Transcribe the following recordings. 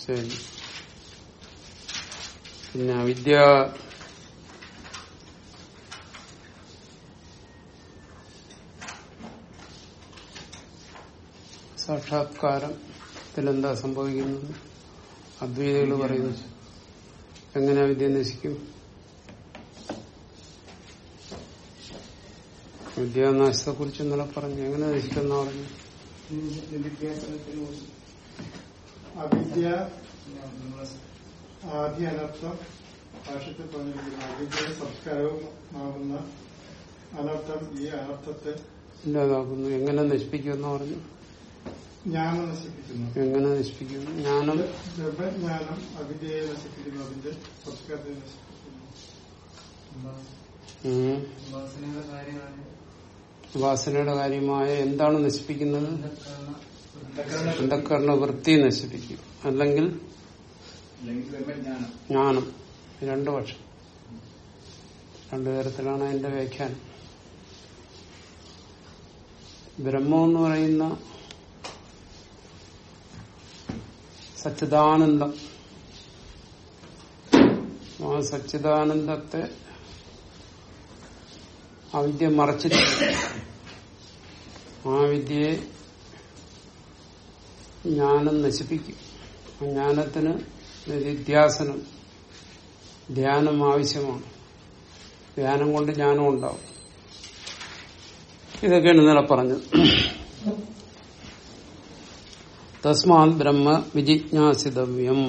ശരി. പിന്നെ അവിദ്യ സാക്ഷാത്കാരത്തിലെന്താ സംഭവിക്കുന്നത്? അദ്വൈതകൾ പറയുന്നു എങ്ങനെ വിദ്യ നശിക്കും വിദ്യാനാശത്തെ കുറിച്ച് ഇന്നലെ പറഞ്ഞു. എങ്ങനെ നശിക്കുന്ന പറഞ്ഞു? അവിദ്യ ആദ്യ അനർത്ഥം ഭാഷത്തിൽ പറഞ്ഞിരിക്കുന്ന. അവിദ്യ സംസ്കാരവുമാകുന്ന അനർത്ഥം ഈ അനർത്ഥത്തെ ഇല്ലാതാക്കുന്നു. എങ്ങനെ നശിപ്പിക്കുമെന്ന് പറഞ്ഞു? ജ്ഞാനം നശിപ്പിക്കുന്നു. എങ്ങനെ നശിപ്പിക്കുന്നു? ജ്ഞാനം? ബ്രഹ്മജ്ഞാനം അവിദ്യയെ നശിപ്പിക്കുന്നു. അതിന്റെ സംസ്കാരത്തെ നശിപ്പിക്കുന്നു. ഉം. ഉപാസനയുടെ കാര്യമായ എന്താണ് നശിപ്പിക്കുന്നത്? അന്ധക്കരണ വൃത്തി നശിപ്പിക്കും. അല്ലെങ്കിൽ അല്ലെങ്കിൽ ജ്ഞാനം. രണ്ടു പക്ഷം രണ്ടു തരത്തിലാണ് അതിന്റെ വ്യാഖ്യാനം. ബ്രഹ്മം എന്ന് പറയുന്ന സച്ചിദാനന്ദം. ആ സച്ചിദാനന്ദത്തെ ആ വിദ്യ മറച്ചിട്ടില്ല ആ വിദ്യയെ ജ്ഞാനം നശിപ്പിക്കും. ജ്ഞാനത്തിന് നിധ്യാസനം ധ്യാനം ആവശ്യമാണ്. ധ്യാനം കൊണ്ട് ജ്ഞാനം ഉണ്ടാവും. ഇതൊക്കെയാണ് ഇന്നലെ പറഞ്ഞത്. തസ്മാത് ബ്രഹ്മ വിജിജ്ഞാസിതവ്യം.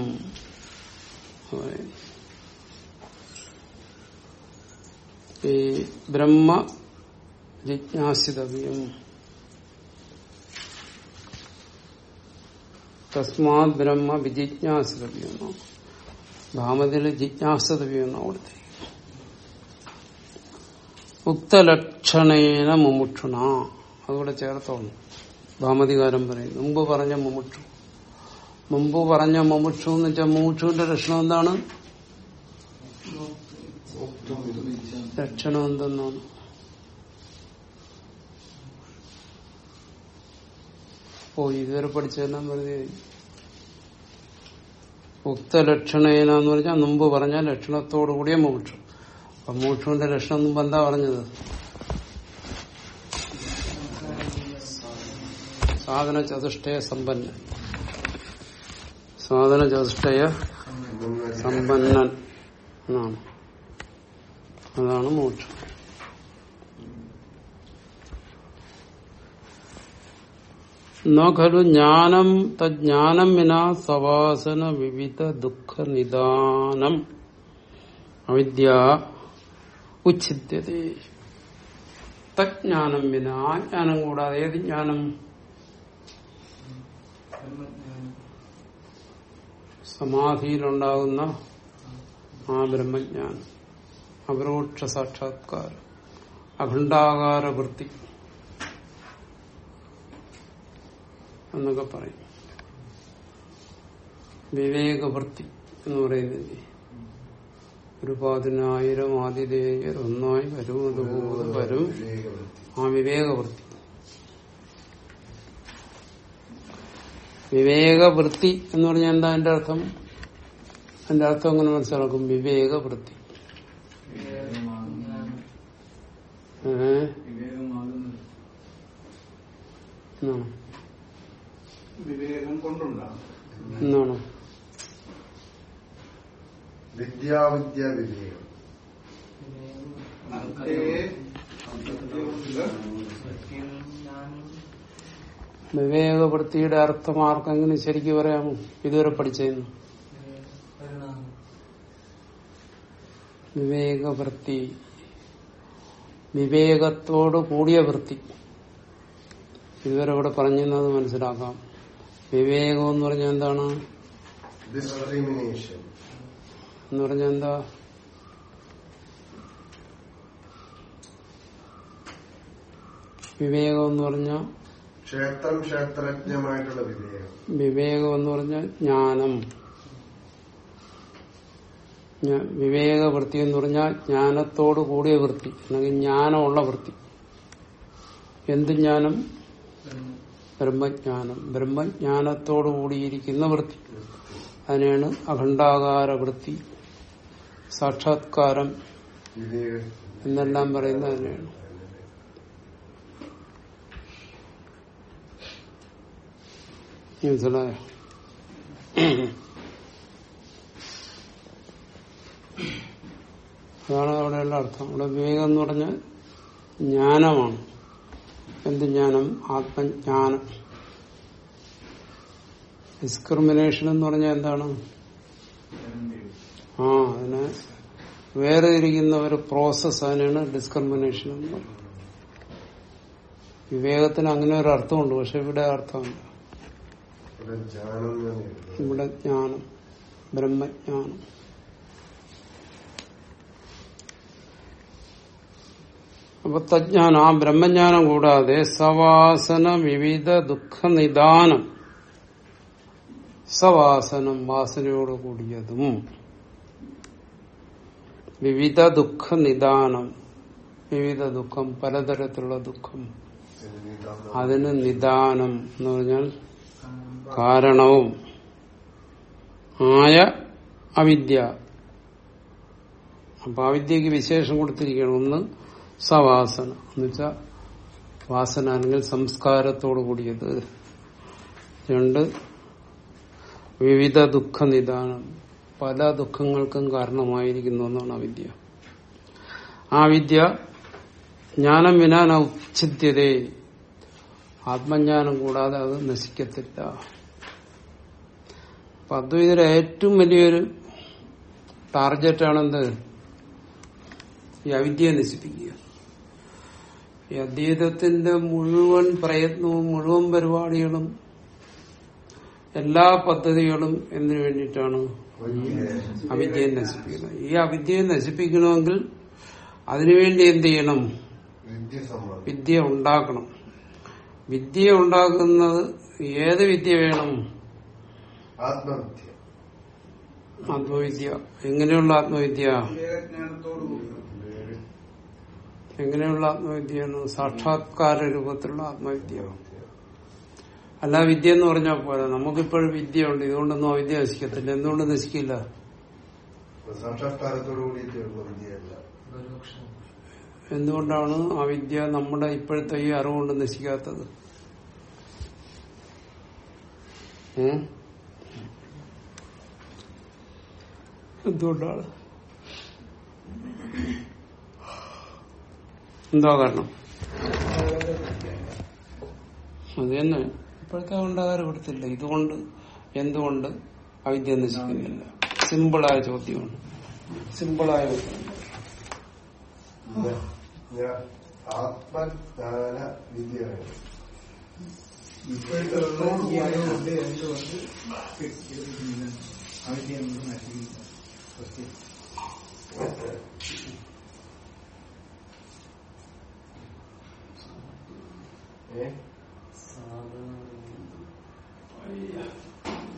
ഈ ബ്രഹ്മ ജിജ്ഞാസിതവ്യം തസ്മാത് ബ്രഹ്മ വിജിജ്ഞാസിതവ്യം ഭാമതിൽ ജിജ്ഞാസിതവ്യം എന്നാണ് അവിടുത്തെ ഉക്തലക്ഷണേന മുമുക്ഷുണ. അതുകൂടെ ചേർത്തോണം ഭാമതികാരം പറയും. മുമ്പ് പറഞ്ഞ മുമുക്ഷു. മുമ്പ് പറഞ്ഞ മുമുക്ഷു എന്ന് വെച്ചാൽ മുമുക്ഷുവിന്റെ ലക്ഷണം എന്താണ്? ലക്ഷണം എന്തെന്നാണ് ഓ ഇതുവരെ പഠിച്ചതെല്ലാം വെറുതെ ഉക്തലക്ഷണേന എന്ന് പറഞ്ഞാൽ മുമ്പ് പറഞ്ഞ ലക്ഷണത്തോടു കൂടിയ മോക്ഷു. അപ്പൊ മോക്ഷുവിന്റെ ലക്ഷണം മുമ്പ് എന്താ പറഞ്ഞത്? സാധന ചതുഷ്ടയ സമ്പന്നൻ. സാധന ചതുഷ്ടയ സമ്പന്നൻ എന്നാണ്. അതാണ് മോക്ഷം ന ഖലു ജ്ഞാനം തജ്ഞാനം വിനാ സവാസന വിവിധ ദുഃഖ നിദാനം അവിദ്യ ഉച്ഛിദ്യത. തജ്ഞാനം വിന ആ ജ്ഞാനം കൂടാതെ ഏത് ജ്ഞാനം? സമാധിയിലുണ്ടാകുന്ന ആ ബ്രഹ്മജ്ഞാനം. അപരോക്ഷ സാക്ഷാത്കാരം. അഖണ്ഡാകാര വൃത്തി എന്നൊക്കെ പറയും. വിവേകവൃത്തി എന്ന് പറയുന്നില്ലേ ഒരു പതിനായിരം ആതിഥേയർ ഒന്നായി വരും അതുപോലെ വരും. ആ വിവേകവൃത്തി. വിവേകവൃത്തി എന്ന് പറഞ്ഞാൽ എന്താ എന്റെ അർത്ഥം? എന്റെ അർത്ഥം അങ്ങനെ മനസ്സിലാക്കും? വിവേകവൃത്തി? വിവേകം കൊണ്ടുണ്ടാകും വിദ്യാവിദ്യ വിവേകം വിവേകവൃത്തിയുടെ അർത്ഥം ആർക്കെങ്കിലും ശരിക്കും പറയാമോ? ഇതുവരെ പഠിച്ചതെന്ന് വിവേകവൃത്തി. വിവേകത്തോട് കൂടിയ വൃത്തി. ഇതുവരെ ഇവിടെ പറഞ്ഞത് മനസ്സിലാക്കാം. വിവേകം എന്ന് പറഞ്ഞ എന്താണ്? എന്ന് പറഞ്ഞാൽ എന്താ? വിവേകം എന്ന് പറഞ്ഞ ക്ഷേത്രം ക്ഷേത്രജ്ഞമായിട്ടുള്ള വിവേകം. വിവേകം എന്ന് പറഞ്ഞ ജ്ഞാനം. ജ്ഞ- വിവേകവൃത്തി എന്ന് പറഞ്ഞാൽ ജ്ഞാനത്തോട് കൂടിയ വൃത്തി അല്ലെങ്കിൽ ജ്ഞാനമുള്ള വൃത്തി. എന്ത് ജ്ഞാനം? ബ്രഹ്മജ്ഞാനം. ബ്രഹ്മജ്ഞാനത്തോടു കൂടിയിരിക്കുന്ന വൃത്തി. അതിനെയാണ് അഖണ്ഡാകാര വൃത്തി സാക്ഷാത്കാരം എന്നെല്ലാം പറയുന്നത് അതിനെയാണ്. മനസ്സിലായോ? അതാണ് അവിടെയുള്ള അർത്ഥം. അവിടെ വിവേകം എന്ന് പറഞ്ഞാൽ ജ്ഞാനമാണ്. എന്ത് ജ്ഞാനം? ആത്മജ്ഞാനം. ഡിസ്ക്രിമിനേഷൻ എന്ന് പറഞ്ഞാൽ എന്താണ്? ആ അതിനെ വേറെ ഇരിക്കുന്ന ഒരു പ്രോസസ് അതിനാണ് ഡിസ്ക്രിമിനേഷൻ എന്ന് പറയുന്നത് വിവേകത്തിന് അങ്ങനെ ഒരു അർത്ഥമുണ്ട് പക്ഷെ ഇവിടെ അർത്ഥമില്ല. ഇവിടെ ജ്ഞാനം ഇവിടെ ജ്ഞാനം ബ്രഹ്മജ്ഞാനം. അപ്പൊ തജ്ഞാനം ആ ബ്രഹ്മജ്ഞാനം കൂടാതെ സവാസന വിവിധ ദുഃഖ നിദാനം സവാസനം വാസനയോട് കൂടിയതും. വിവിധ ദുഃഖ നിദാനം വിവിധ ദുഃഖം പലതരത്തിലുള്ള ദുഃഖം. അതിന് നിദാനം എന്ന് പറഞ്ഞാൽ കാരണവും. ആയ അവിദ്യ. അപ്പൊ അവിദ്യക്ക് വിശേഷം കൊടുത്തിരിക്കണം ഒന്ന് സവാസന. എന്ന് വെച്ചാ വാസന അല്ലെങ്കിൽ സംസ്കാരത്തോടു കൂടിയത്. രണ്ട് വിവിധ ദുഃഖ നിദാനം. പല ദുഃഖങ്ങൾക്കും കാരണമായിരിക്കുന്നു എന്നാണ് അവിദ്യ ആ വിദ്യ ജ്ഞാനം വിനാൻ ഔച്ഛിത്യത ആത്മജ്ഞാനം കൂടാതെ അത് നശിക്കത്തില്ല. അപ്പൊ ഏറ്റവും വലിയൊരു ടാർഗറ്റാണെന്ത്? ഈ അവിദ്യയെ നശിപ്പിക്കുക. ഈ അദ്വൈതത്തിന്റെ മുഴുവൻ പ്രയത്നവും മുഴുവൻ പരിപാടികളും എല്ലാ പദ്ധതികളും എന്തിനു വേണ്ടിയിട്ടാണ്? അവിദ്യയെ നശിപ്പിക്കുന്നത്. ഈ അവിദ്യയെ നശിപ്പിക്കണമെങ്കിൽ അതിനുവേണ്ടി എന്ത് ചെയ്യണം? വിദ്യ ഉണ്ടാക്കണം. വിദ്യ ഉണ്ടാക്കുന്നത് ഏത് വിദ്യ വേണം? ആത്മവിദ്യ. ആത്മവിദ്യ. എങ്ങനെയുള്ള ആത്മവിദ്യ? എങ്ങനെയുള്ള ആത്മവിദ്യയാണ് സാക്ഷാത്കാര രൂപത്തിലുള്ള ആത്മവിദ്യ അല്ല വിദ്യ എന്ന് പറഞ്ഞാൽ പോലെ നമുക്കിപ്പോഴും വിദ്യ ഉണ്ട് ഇതുകൊണ്ടൊന്നും അവിദ്യ നശിക്കത്തില്ല. എന്തുകൊണ്ട് നശിക്കില്ല? എന്തുകൊണ്ടാണ് ആ വിദ്യ നമ്മുടെ ഇപ്പോഴത്തെ ഈ അറിവുകൊണ്ട് നശിക്കാത്തത്? എന്തുകൊണ്ടാണ്? എന്താ കാരണം? അത് തന്നെ ഇപ്പോഴത്തെ ഉണ്ടാകാറ് കൊടുത്തില്ല ഇതുകൊണ്ട് എന്തുകൊണ്ട് അവിദ്യ നശിക്കുന്നില്ല? സിമ്പിളായ ചോദ്യമാണ്. സിമ്പിളായ ആത്മജ്ഞാന വിദ്യയാണ് ഇപ്പോഴത്തെ ഈ അറിവുകൊണ്ട് എന്തുകൊണ്ട് അവിദ്യ എന്ത് നശിക്കുന്നു ഏ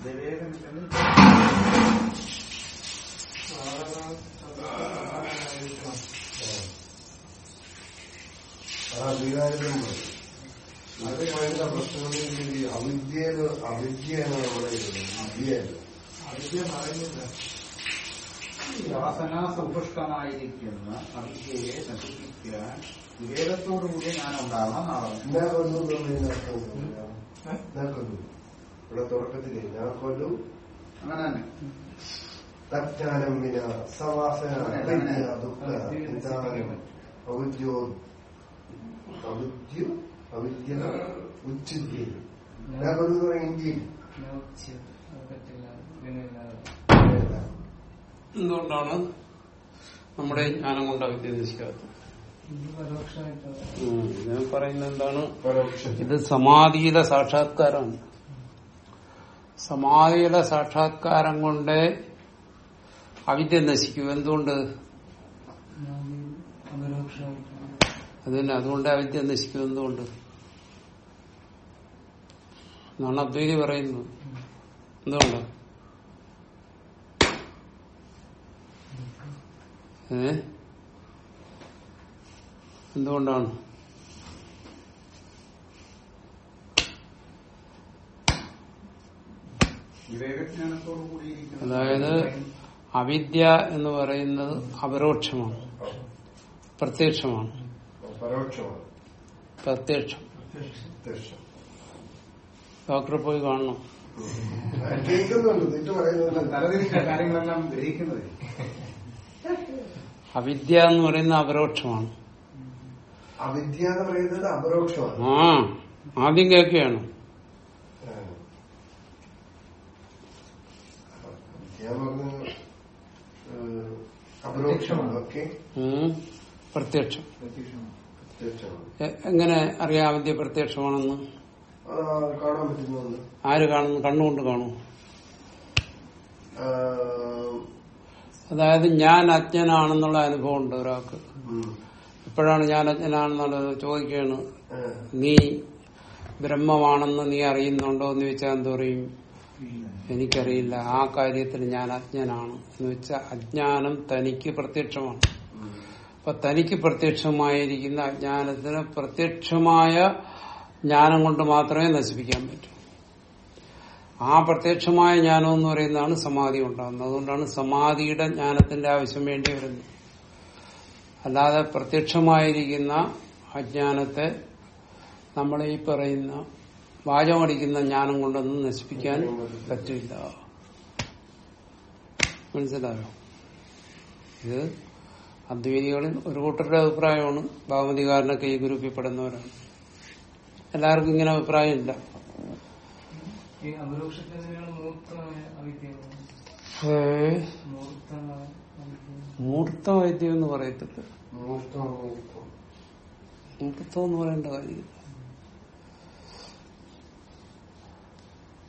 വിവേകം എന്ന് ആ വികാരം അത് പറയുന്ന പ്രശ്നങ്ങളിൽ ഈ അവിദ്യയിൽ അവിദ്യയാണ് നമ്മുടെ വിദ്യയല്ല അവിദ്യ പറയുന്നില്ല വാസന സമ്പുഷ്ടമായിരിക്കുന്ന അവിദ്യയെ നശിപ്പിക്കാൻ കൊല്ലും കൊല്ലും. ഇവിടെ തുടക്കത്തിൽ ഞാൻ കൊല്ലും അങ്ങനെ തന്നെ. വിന സവാസന ദുഃഖ നിദാനം അവിദ്യോ അവിദ്യ അവിദ്യ ഉച്ചിദ്യ ഞാൻ കൊല്ലുന്ന ഇന്ത്യയിൽ. എന്തുകൊണ്ടാണ് നമ്മുടെ ജ്ഞാനം കൊണ്ട് അവിദ്യ നശിക്കാത്തത് ഞാൻ പറയുന്ന എന്താണ്? പരോക്ഷം. ഇത് സമാധിയിലെ സാക്ഷാത്കാരമാണ് സമാധിയിലെ സാക്ഷാത്കാരം കൊണ്ട് അവിദ്യ നശിക്കും. എന്തുകൊണ്ട്? അതിന് അതുകൊണ്ട് അവിദ്യ നശിക്കും. എന്തുകൊണ്ട്? എന്നാണ് അദ്വൈതി പറയുന്നത്. എന്തുകൊണ്ട്? ഏ? എന്തുകൊണ്ടാണ്? അതായത് അവിദ്യ എന്ന് പറയുന്നത് അപരോക്ഷമാണ്. പ്രത്യക്ഷമാണ്. പ്രത്യക്ഷം. ഡോക്ടറെ പോയി കാണണം. അവിദ്യ എന്ന് പറയുന്ന അപരോക്ഷമാണ്. അവിദ്യ എന്ന് പറയുന്നത് അപരോക്ഷമാണ്. ആ ആദ്യം കേൾക്കുകയാണ്. അപരോക്ഷമാണ്. ഓക്കെ. പ്രത്യക്ഷം. എങ്ങനെ അറിയാം അവിദ്യ പ്രത്യക്ഷമാണെന്ന്? കാണാൻ പറ്റുന്നുണ്ട് ആര് കാണുന്നു? കണ്ണുകൊണ്ട് കാണൂ. അതായത് ഞാൻ അജ്ഞനാണെന്നുള്ള അനുഭവം ഉണ്ട് ഒരാൾക്ക് ഉം. എപ്പോഴാണ് ഞാൻ അജ്ഞനാണെന്നുള്ളത് ചോദിക്കുകയാണ്. നീ ബ്രഹ്മമാണെന്ന് നീ അറിയുന്നുണ്ടോ എന്ന് ചോദിച്ചാൽ എന്തു പറയും? എനിക്കറിയില്ല. ആ കാര്യത്തിൽ ഞാൻ അജ്ഞനാണ് എന്ന് വെച്ചാൽ അജ്ഞാനം തനിക്ക് പ്രത്യക്ഷമാണ്. അപ്പൊ തനിക്ക് പ്രത്യക്ഷമായിരിക്കുന്ന അജ്ഞാനത്തിന് പ്രത്യക്ഷമായ ജ്ഞാനം കൊണ്ട് മാത്രമേ നശിപ്പിക്കാൻ പറ്റൂ. ആ പ്രത്യക്ഷമായ ജ്ഞാനം എന്ന് പറയുന്നതാണ് സമാധി ഉണ്ടാകുന്നത്. അതുകൊണ്ടാണ് സമാധിയുടെ ജ്ഞാനത്തിന്റെ ആവശ്യം വേണ്ടി വരുന്നത്. അല്ലാതെ പ്രത്യക്ഷമായിരിക്കുന്ന അജ്ഞാനത്തെ നമ്മൾ ഈ പറയുന്ന വാചമടിക്കുന്ന ജ്ഞാനം കൊണ്ടൊന്നും നശിപ്പിക്കാൻ പറ്റില്ല. മനസ്സിലായോ? ഇത് അദ്വൈതികളിൽ ഒരു കൂട്ടരുടെ അഭിപ്രായമാണ്. ഭാഗവതികാരനൊക്കെ ഈ ഗ്രൂപ്പിൽ പെടുന്നവരാണ് എല്ലാവർക്കും ഇങ്ങനെ അഭിപ്രായമില്ല. ഏ, മൂർത്ത വൈദ്യം എന്ന് പറയത്തില്ല. മൂർത്തം, എന്ന് പറയേണ്ട കാര്യമില്ല.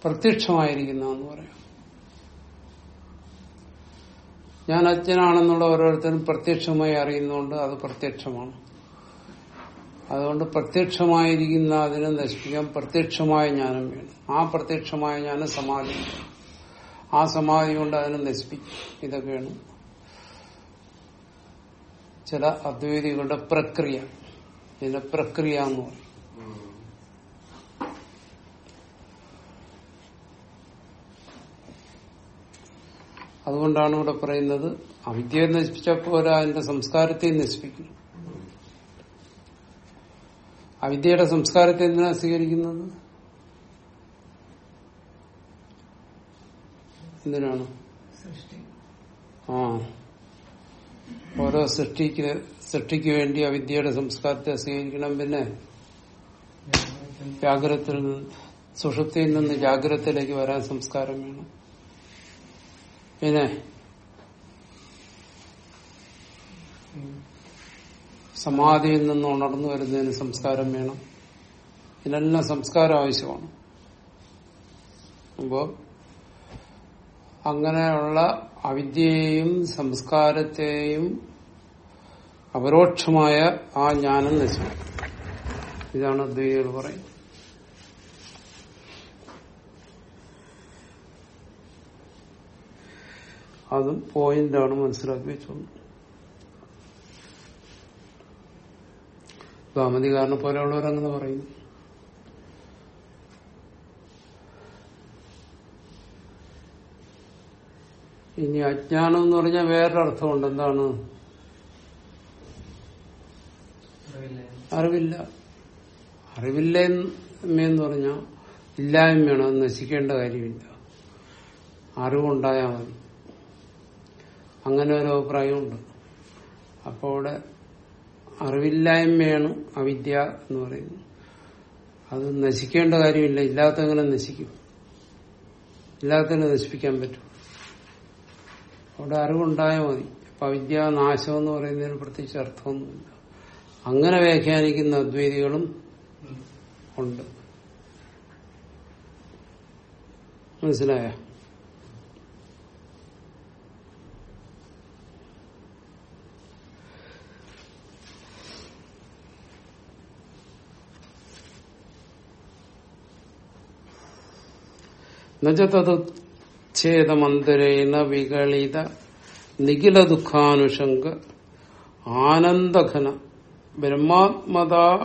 പ്രത്യക്ഷമായിരിക്കുന്ന പറയാം. ഞാൻ അച്ഛനാണെന്നുള്ള ഓരോരുത്തരും പ്രത്യക്ഷമായി അറിയുന്നതുകൊണ്ട് അത് പ്രത്യക്ഷമാണ്. അതുകൊണ്ട് പ്രത്യക്ഷമായിരിക്കുന്ന അതിനെ നശിപ്പിക്കാൻ പ്രത്യക്ഷമായ ജ്ഞാനം വേണം. ആ പ്രത്യക്ഷമായ ജ്ഞാനം സമാധി. ആ സമാധി കൊണ്ട് അതിനെ നശിപ്പിക്കും. ഇതൊക്കെയാണ് ചില അദ്വൈതികളുടെ പ്രക്രിയ. ഇതിന്റെ പ്രക്രിയ എന്ന് പറയും. അതുകൊണ്ടാണ് ഇവിടെ പറയുന്നത് അവിദ്യയെ നശിപ്പിച്ചപ്പോൾ അതിന്റെ സംസ്കാരത്തെ നശിപ്പിക്കും. അവിദ്യയുടെ സംസ്കാരത്തെ എന്തിനാ സ്വീകരിക്കുന്നത്? എന്തിനാണ്? ആ. ഓരോ സൃഷ്ടിക്ക് സൃഷ്ടിക്ക് വേണ്ടി അവിദ്യയുടെ സംസ്കാരത്തെ സ്വീകരിക്കണം. പിന്നെ ജാഗ്രതത്തിൽ സുഷുപ്തിയിൽ നിന്ന് ജാഗ്രതയിലേക്ക് വരാൻ സംസ്കാരം വേണം. പിന്നെ സമാധിയിൽ നിന്ന് ഉണർന്നു വരുന്നതിന് സംസ്കാരം വേണം. ഇതിനെല്ലാം സംസ്കാരം ആവശ്യമാണ്. അപ്പോ അങ്ങനെയുള്ള അവിദ്യയെയും സംസ്കാരത്തെയും അപരോക്ഷമായ ആ ജ്ഞാനം നശിക്കും ഇതാണ് അദ്വൈതികൾ പറയുന്നത്. അതും പോയിന്റാണ് മനസ്സിലാക്കി വെച്ചോണ്ട്. ദാമതികാരനെ പോലെയുള്ളവരങ്ങനെ പറയുന്നു. ഇനി അജ്ഞാനം എന്ന് പറഞ്ഞാൽ വേറൊരർത്ഥമുണ്ട്. എന്താണ്? അറിവില്ല. അറിവില്ല എന്ന് പറഞ്ഞാൽ ഇല്ലായ്മയാണ് അത് നശിക്കേണ്ട കാര്യമില്ല. അറിവുണ്ടായാൽ മതി. അങ്ങനെ ഒരു അഭിപ്രായമുണ്ട്. അപ്പോൾ അവിടെ അറിവില്ലായ്മയാണ് അവിദ്യ എന്ന് പറയുന്നത്. അത് നശിക്കേണ്ട കാര്യമില്ല. ഇല്ലാത്തങ്ങനെ നശിക്കും. ഇല്ലാത്തതിനെ നശിപ്പിക്കാൻ പറ്റും. അവിടെ അറിവുണ്ടായാൽ മതി. അപ്പൊ അവിദ്യ നാശം എന്ന് പറയുന്നതിന് പ്രത്യേകിച്ച് അർത്ഥമൊന്നുമില്ല. അങ്ങനെ വ്യാഖ്യാനിക്കുന്ന അദ്വൈതികളും ഉണ്ട്. മനസിലായ ഛേദമന്തരേണ വികളിത നിഖില ദുഃഖാനുഷംഗ ആനന്ദഘന ബ്രഹ്മാത്മത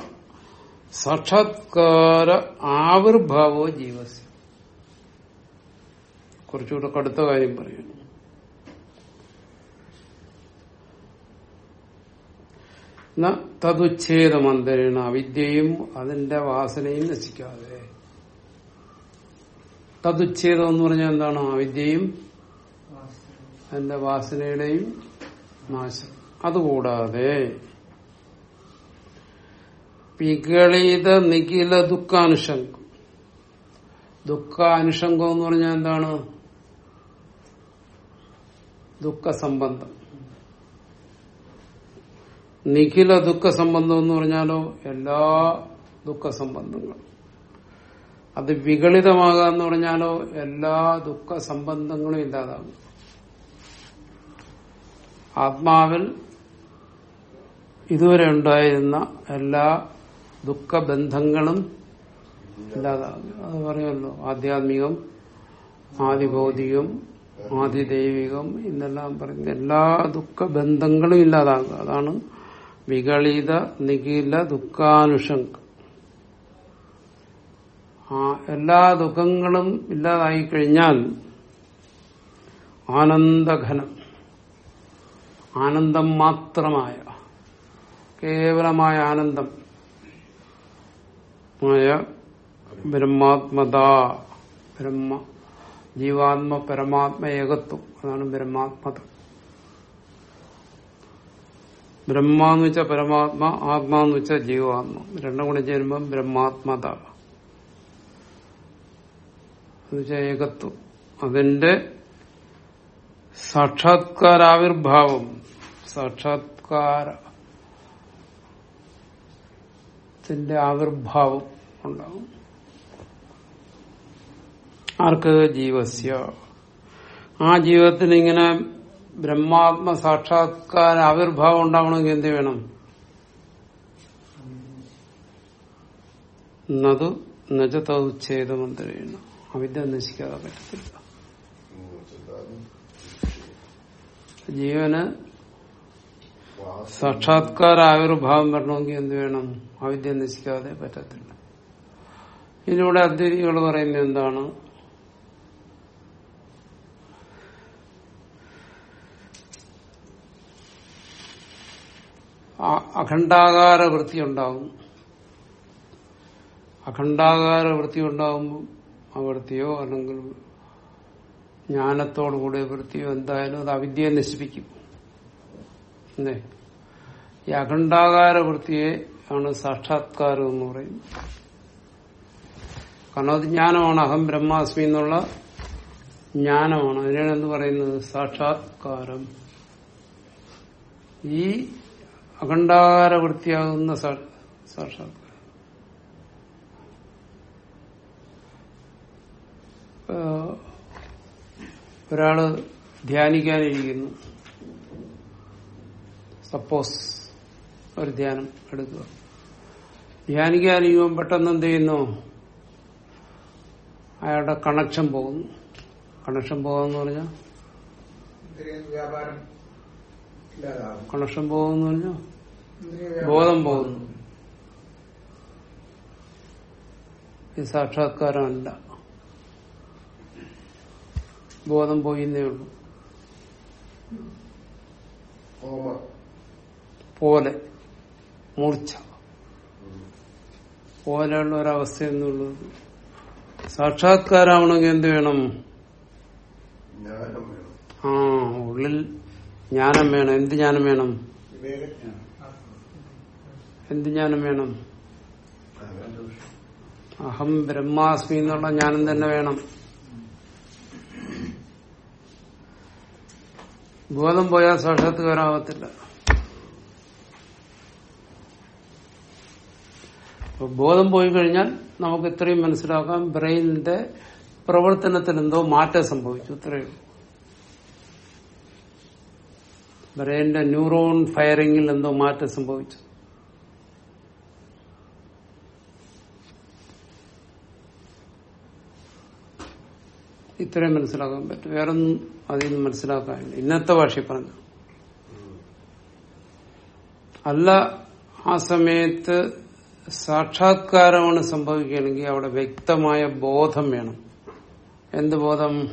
സാക്ഷാത്കാര ആവിർഭാവോ ജീവസ്. കുറച്ചുകൂടെ കടുത്ത കാര്യം പറയുന്നു തതുച്ഛേദമന്തരേണ അവിദ്യയും അതിന്റെ വാസനയും നശിക്കാതെ. തതുച്ഛേദം എന്ന് പറഞ്ഞാൽ എന്താണ്? അവിദ്യയും അതിന്റെ വാസനയുടെയും നാശം. അതുകൂടാതെ വികളിത നിഖില ദുഃഖാനുഷംഗം ദുഃഖാനുഷംഗം എന്ന് പറഞ്ഞാൽ എന്താണ്? ദുഃഖസംബന്ധം. നിഖില ദുഃഖ സംബന്ധം എന്ന് പറഞ്ഞാലോ എല്ലാ ദുഃഖ സംബന്ധങ്ങളും അത് വികളിതമാകാന്ന് പറഞ്ഞാലോ എല്ലാ ദുഃഖ സംബന്ധങ്ങളും ഇല്ലാതാകും. ആത്മാവിൽ ഇതുവരെ ഉണ്ടായിരുന്ന എല്ലാ ദുഃഖബന്ധങ്ങളും ഇല്ലാതാകും അത് പറയുമല്ലോ. ആധ്യാത്മികം ആദിഭൗതികം ആദിദൈവികം എന്നെല്ലാം പറയുന്ന എല്ലാ ദുഃഖബന്ധങ്ങളും ഇല്ലാതാകുക അതാണ് വികളിത നിഖില ദുഃഖാനുഷങ്ക എല്ലാ ദുഃഖങ്ങളും ഇല്ലാതായി കഴിഞ്ഞാൽ ആനന്ദഘനം ആനന്ദം മാത്രമായ കേവലമായ ആനന്ദം മായ ബ്രഹ്മാത്മത ബ്രഹ്മ. ജീവാത്മ പരമാത്മ ഏകത്വം. അതാണ് ബ്രഹ്മാത്മത. ബ്രഹ്മ എന്ന് വെച്ചാൽ പരമാത്മ ആത്മാന്ന് വെച്ചാൽ ജീവാത്മ. രണ്ടും കൂടെ ചേരുമ്പം ബ്രഹ്മാത്മത. എന്ന് ഏകത്വം. അതിന്റെ സാക്ഷാത്കാരാവിർഭാവം. സാക്ഷാത്കാര ത്തിന്റെ ആവിർഭാവം ഉണ്ടാവും. ആർക്ക്? ജീവസ്യ. ആ ജീവിതത്തിന് ഇങ്ങനെ ബ്രഹ്മാത്മ സാക്ഷാത്കാര ആവിർഭാവം ഉണ്ടാവണമെങ്കിൽ എന്ത് വേണം? നതു നജതൗച്ഛേദമന്ത്രിയാണ് അവിദ്യ നശിക്കാതെ പറ്റത്തില്ല. ജീവന് സാക്ഷാത്കാര ആവിർഭാവം വരണമെങ്കിൽ എന്ത് വേണം? അവിദ്യ നശിക്കാതെ പറ്റത്തില്ല. ഇതിലൂടെ അദ്വൈതികൾ പറയുന്നത് എന്താണ്? അഖണ്ഡാകാര വൃത്തി ഉണ്ടാവും. അഖണ്ഡാകാര വൃത്തി ഉണ്ടാകുമ്പോൾ ആ വൃത്തിയോ അല്ലെങ്കിൽ ജ്ഞാനത്തോടുകൂടിയ വൃത്തിയോ എന്തായാലും അത് അവിദ്യയെ നശിപ്പിക്കും. അല്ലേ ഈ അഖണ്ഡാകാര വൃത്തിയെ ആണ് സാക്ഷാത്കാരം എന്ന് പറയുന്നത്. കാരണം അത് ജ്ഞാനമാണ് അഹം ബ്രഹ്മാസ്മി എന്നുള്ള ജ്ഞാനമാണ്. അതിനാണ് എന്ത് പറയുന്നത്? സാക്ഷാത്കാരം. ഈ അഖണ്ഡാകാര വൃത്തിയാകുന്ന സാക്ഷാത്കാരം. ഒരാൾ ധ്യാനിക്കാനിരിക്കുന്നു. സപ്പോസ് ഒരു ധ്യാനം എടുക്കുക. ധ്യാനിക്കാനിരിക്കുമ്പോൾ പെട്ടെന്ന് എന്ത് ചെയ്യുന്നു? അയാളുടെ കണക്ഷൻ പോകുന്നു. കണക്ഷൻ പോകാന്ന് പറഞ്ഞാൽ കണക്ഷൻ പോകുന്നു പറഞ്ഞോ? ബോധം പോകുന്നു. ഇത് സാക്ഷാത്കാരമല്ല. ബോധം പോയിന്നേ ഉള്ളൂ. പോലെ മൂർച്ച. പോലെയുള്ള ഒരവസ്ഥ എന്നുള്ളത് സാക്ഷാത്കാരാവണമെങ്കിൽ എന്ത് വേണം? ആ ഉള്ളിൽ ജ്ഞാനം വേണം. എന്ത് ജ്ഞാനം വേണം? എന്ത് ജ്ഞാനം വേണം? അഹം ബ്രഹ്മാസ്മി എന്നുള്ള ജ്ഞാനം തന്നെ വേണം. ബോധം പോയാൽ സാക്ഷാത്കാരാവത്തില്ല അപ്പൊ ബോധം പോയി കഴിഞ്ഞാൽ നമുക്ക് ഇത്രയും മനസ്സിലാക്കാം. ബ്രെയിനിന്റെ പ്രവർത്തനത്തിൽ എന്തോ മാറ്റം സംഭവിച്ചു. ഇത്രയും. ബ്രെയിനിന്റെ ന്യൂറോൺ ഫയറിംഗിൽ എന്തോ മാറ്റം സംഭവിച്ചു. ഇത്രയും മനസ്സിലാക്കാൻ പറ്റും. വേറൊന്നും അതിൽ നിന്ന് മനസ്സിലാക്കാനില്ല. ഇന്നത്തെ ഭാഷയിൽ പറഞ്ഞു. അല്ല ആ സമയത്ത് സാക്ഷാത്കാരമാണ് സംഭവിക്കുകയാണെങ്കിൽ അവിടെ വ്യക്തമായ ബോധം വേണം. എന്ത് ബോധം?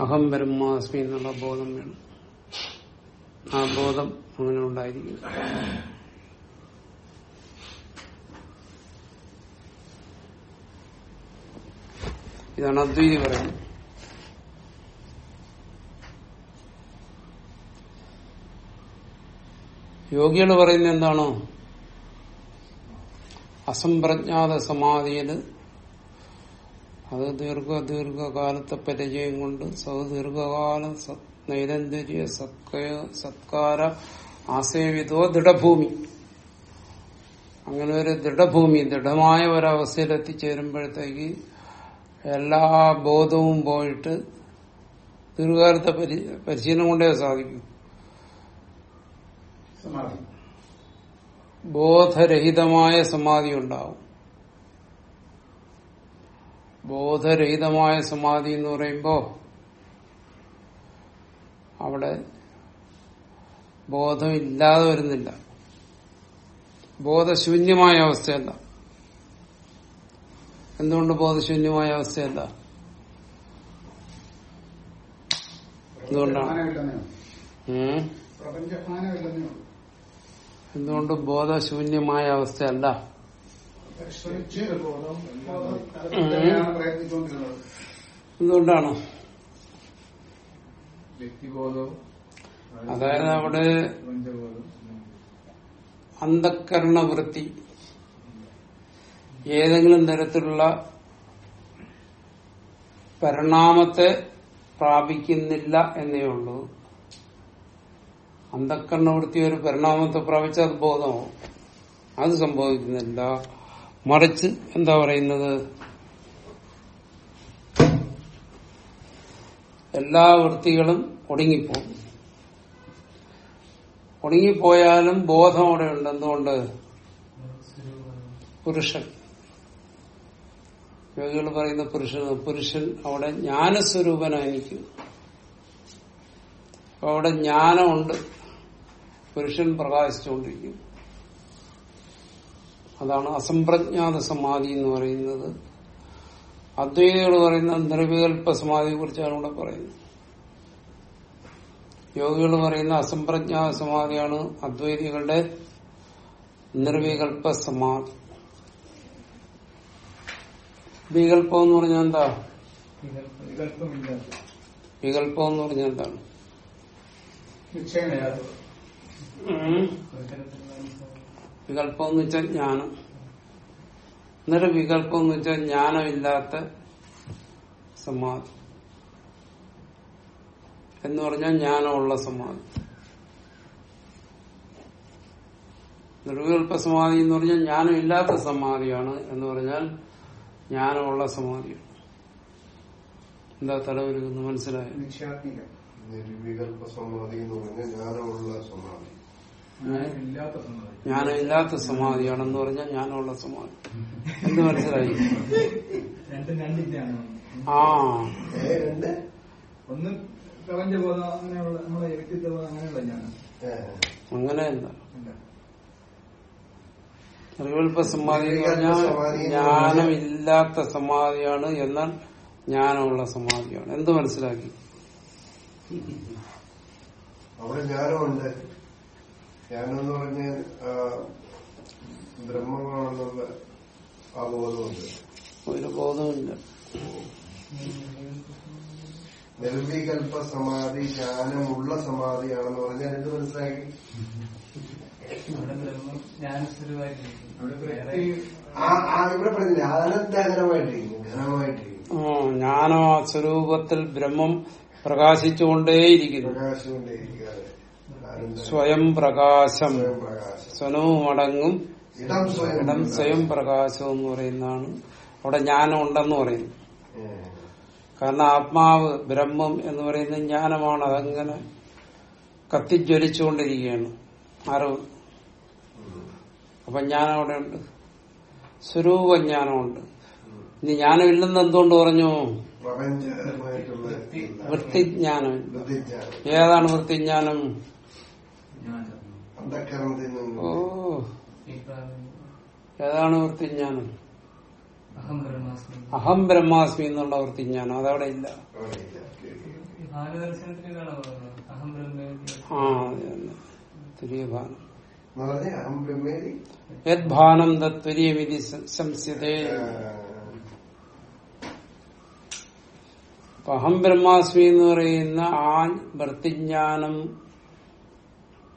അഹം ബ്രഹ്മാസ്മി. എന്നുള്ള ബോധം വേണം. ആ ബോധം അങ്ങനെ ഉണ്ടായിരിക്കും. ഇതാണ് അദ്വൈതി പറയുന്നത്. യോഗികൾ പറയുന്നത് എന്താണോ? അസംപ്രജ്ഞാത സമാധിയിൽ അത് ദീർഘ ദീർഘകാലത്തെ പരിചയം കൊണ്ട് സൗദീർഘകാല നൈരന്തര്യ സത്കയ സത്കാര ആസേവിതോ ദൃഢഭൂമി. അങ്ങനെ ഒരു ദൃഢഭൂമി ദൃഢമായ ഒരവസ്ഥയിൽ എത്തിച്ചേരുമ്പോഴത്തേക്ക് എല്ലാ ബോധവും പോയിട്ട് ദീർഘകാലത്തെ പരി പരിശീലനം കൊണ്ടേ സാധിക്കും. സമാധി. ബോധരഹിതമായ സമാധി ഉണ്ടാവും. ബോധരഹിതമായ സമാധി എന്ന് പറയുമ്പോ അവിടെ ബോധമില്ലാതെ വരുന്നില്ല. ബോധശൂന്യമായ അവസ്ഥയല്ല. എന്തുകൊണ്ട് ബോധശൂന്യമായ അവസ്ഥയല്ല? എന്തുകൊണ്ടാണ്? പ്രപഞ്ച. എന്തുകൊണ്ട് ബോധശൂന്യമായ അവസ്ഥയല്ല? എന്തുകൊണ്ടാണ്? അതായത് അവിടെ അന്ധക്കരണ വൃത്തി ഏതെങ്കിലും തരത്തിലുള്ള പരിണാമത്തെ പ്രാപിക്കുന്നില്ല എന്നേ ഉള്ളൂ. അന്ധക്കരണ വൃത്തി ഒരു പരിണാമത്തെ പ്രാപിച്ചാൽ അത് ബോധമാവും അത് സംഭവിക്കുന്നില്ല. മറിച്ച് എന്താ പറയുന്നത്? എല്ലാ വൃത്തികളും ഒടുങ്ങിപ്പോകും. ഒടുങ്ങിപ്പോയാലും ബോധം അവിടെ ഉണ്ട്. എന്തുകൊണ്ട്? പുരുഷൻ. യോഗികൾ പറയുന്ന പുരുഷൻ പുരുഷൻ അവിടെ ജ്ഞാനസ്വരൂപനായിരിക്കും. അവിടെ ജ്ഞാനമുണ്ട്. പുരുഷൻ പ്രകാശിച്ചുകൊണ്ടിരിക്കും. അതാണ് അസംപ്രജ്ഞാത സമാധി എന്ന് പറയുന്നത്. അദ്വൈതികൾ പറയുന്ന നിർവികൽപ്പ സമാധിയെ കുറിച്ചാണ് ഇവിടെ പറയുന്നത്. യോഗികൾ പറയുന്ന അസംപ്രജ്ഞാത സമാധിയാണ് അദ്വൈതികളുടെ നിർവികൽപ്പ സമാധി. വികല്പം എന്ന് പറഞ്ഞാൽ എന്താ? വികല്പം എന്ന് പറഞ്ഞാൽ എന്താണ്. വികല്പം എന്ന് വെച്ചാൽ ജ്ഞാനം. നിർവികല്പം എന്ന് വെച്ചാൽ ജ്ഞാനമില്ലാത്ത സമാധി. എന്ന് പറഞ്ഞാൽ ജ്ഞാനമുള്ള സമാധി. നിർവികൽപ്പ സമാധി എന്ന് പറഞ്ഞാൽ ജ്ഞാനമില്ലാത്ത സമാധിയാണ് എന്ന് പറഞ്ഞാൽ ജ്ഞാനമുള്ള സമാധി എന്താ തലവരുന്നു മനസ്സിലായി? നിർവികല്പ നിർവികൽപ്പ സമാധി എന്ന് പറഞ്ഞാൽ ജ്ഞാനമുള്ള സമാധി. ഇല്ലാത്ത ജ്ഞാനമില്ലാത്ത സമാധിയാണെന്ന് പറഞ്ഞാൽ ജ്ഞാനമുള്ള സമാധി. എന്ത് മനസ്സിലായി? ആ. ഒന്ന് ഏ, അങ്ങനെയല്ല. നിർവികൽപ്പ സമാധി എന്ന് പറഞ്ഞാൽ ജ്ഞാനമില്ലാത്ത സമാധിയാണ് എന്നാൽ ജ്ഞാനമുള്ള സമാധിയാണ്. എന്ത് മനസ്സിലാക്കി? അവിടെ ജ്ഞാനമുണ്ട്. ജ്ഞാനം എന്ന് പറഞ്ഞാൽ ആ, ബ്രഹ്മമാണെന്നുള്ള ആ ബോധമുണ്ട്. ഒരു ബോധമില്ല. നിർവികൽപ്പ സമാധി ജ്ഞാനമുള്ള സമാധിയാണെന്ന് പറഞ്ഞാൽ എന്ത് മനസ്സിലാക്കി ഇവിടെ പറഞ്ഞില്ല അനന്തകരമായിട്ടിരിക്കും ഘനമായിട്ടിരിക്കും ആ ജ്ഞാനം സ്വരൂപത്തിൽ ബ്രഹ്മം പ്രകാശിച്ചുകൊണ്ടേയിരിക്കുന്നു. പ്രകാശം കൊണ്ടേയിരിക്കാതെ ആനന്ദ- സ്വയം പ്രകാശം. സ്വനവും അടങ്ങും ഇടം സ്വയം പ്രകാശം. എന്ന് പറയുന്നതാണ്. അവിടെ ജ്ഞാനം ഉണ്ടെന്ന് പറയുന്നു കാരണം ആത്മാവ് ബ്രഹ്മം എന്ന് പറയുന്ന ജ്ഞാനമാണ്. അതങ്ങനെ കത്തിജ്വലിച്ചുകൊണ്ടിരിക്കുകയാണ്. അറിവ്. അപ്പൊ ജ്ഞാനം അവിടെ ഉണ്ട് സ്വരൂപജ്ഞാനമുണ്ട്. ഇനി ജ്ഞാനമില്ലെന്ന് എന്തുകൊണ്ട് പറഞ്ഞു? വൃത്തിജ്ഞാനം. ഏതാണ് വൃത്തിജ്ഞാനം? ഓ. ഏതാണ് വൃത്തിജ്ഞാനം അഹം ബ്രഹ്മാസ്മി. അഹം ബ്രഹ്മാസ്മി എന്നുള്ള വൃത്തിജ്ഞാനം അതവിടെ ഇല്ല. ആ യദ്ഭാനം തത്വര്യമിതി സംസ്യതേ. അഹം ബ്രഹ്മാസ്മി എന്ന് പറയുന്ന ആ വൃത്തിജ്ഞാനം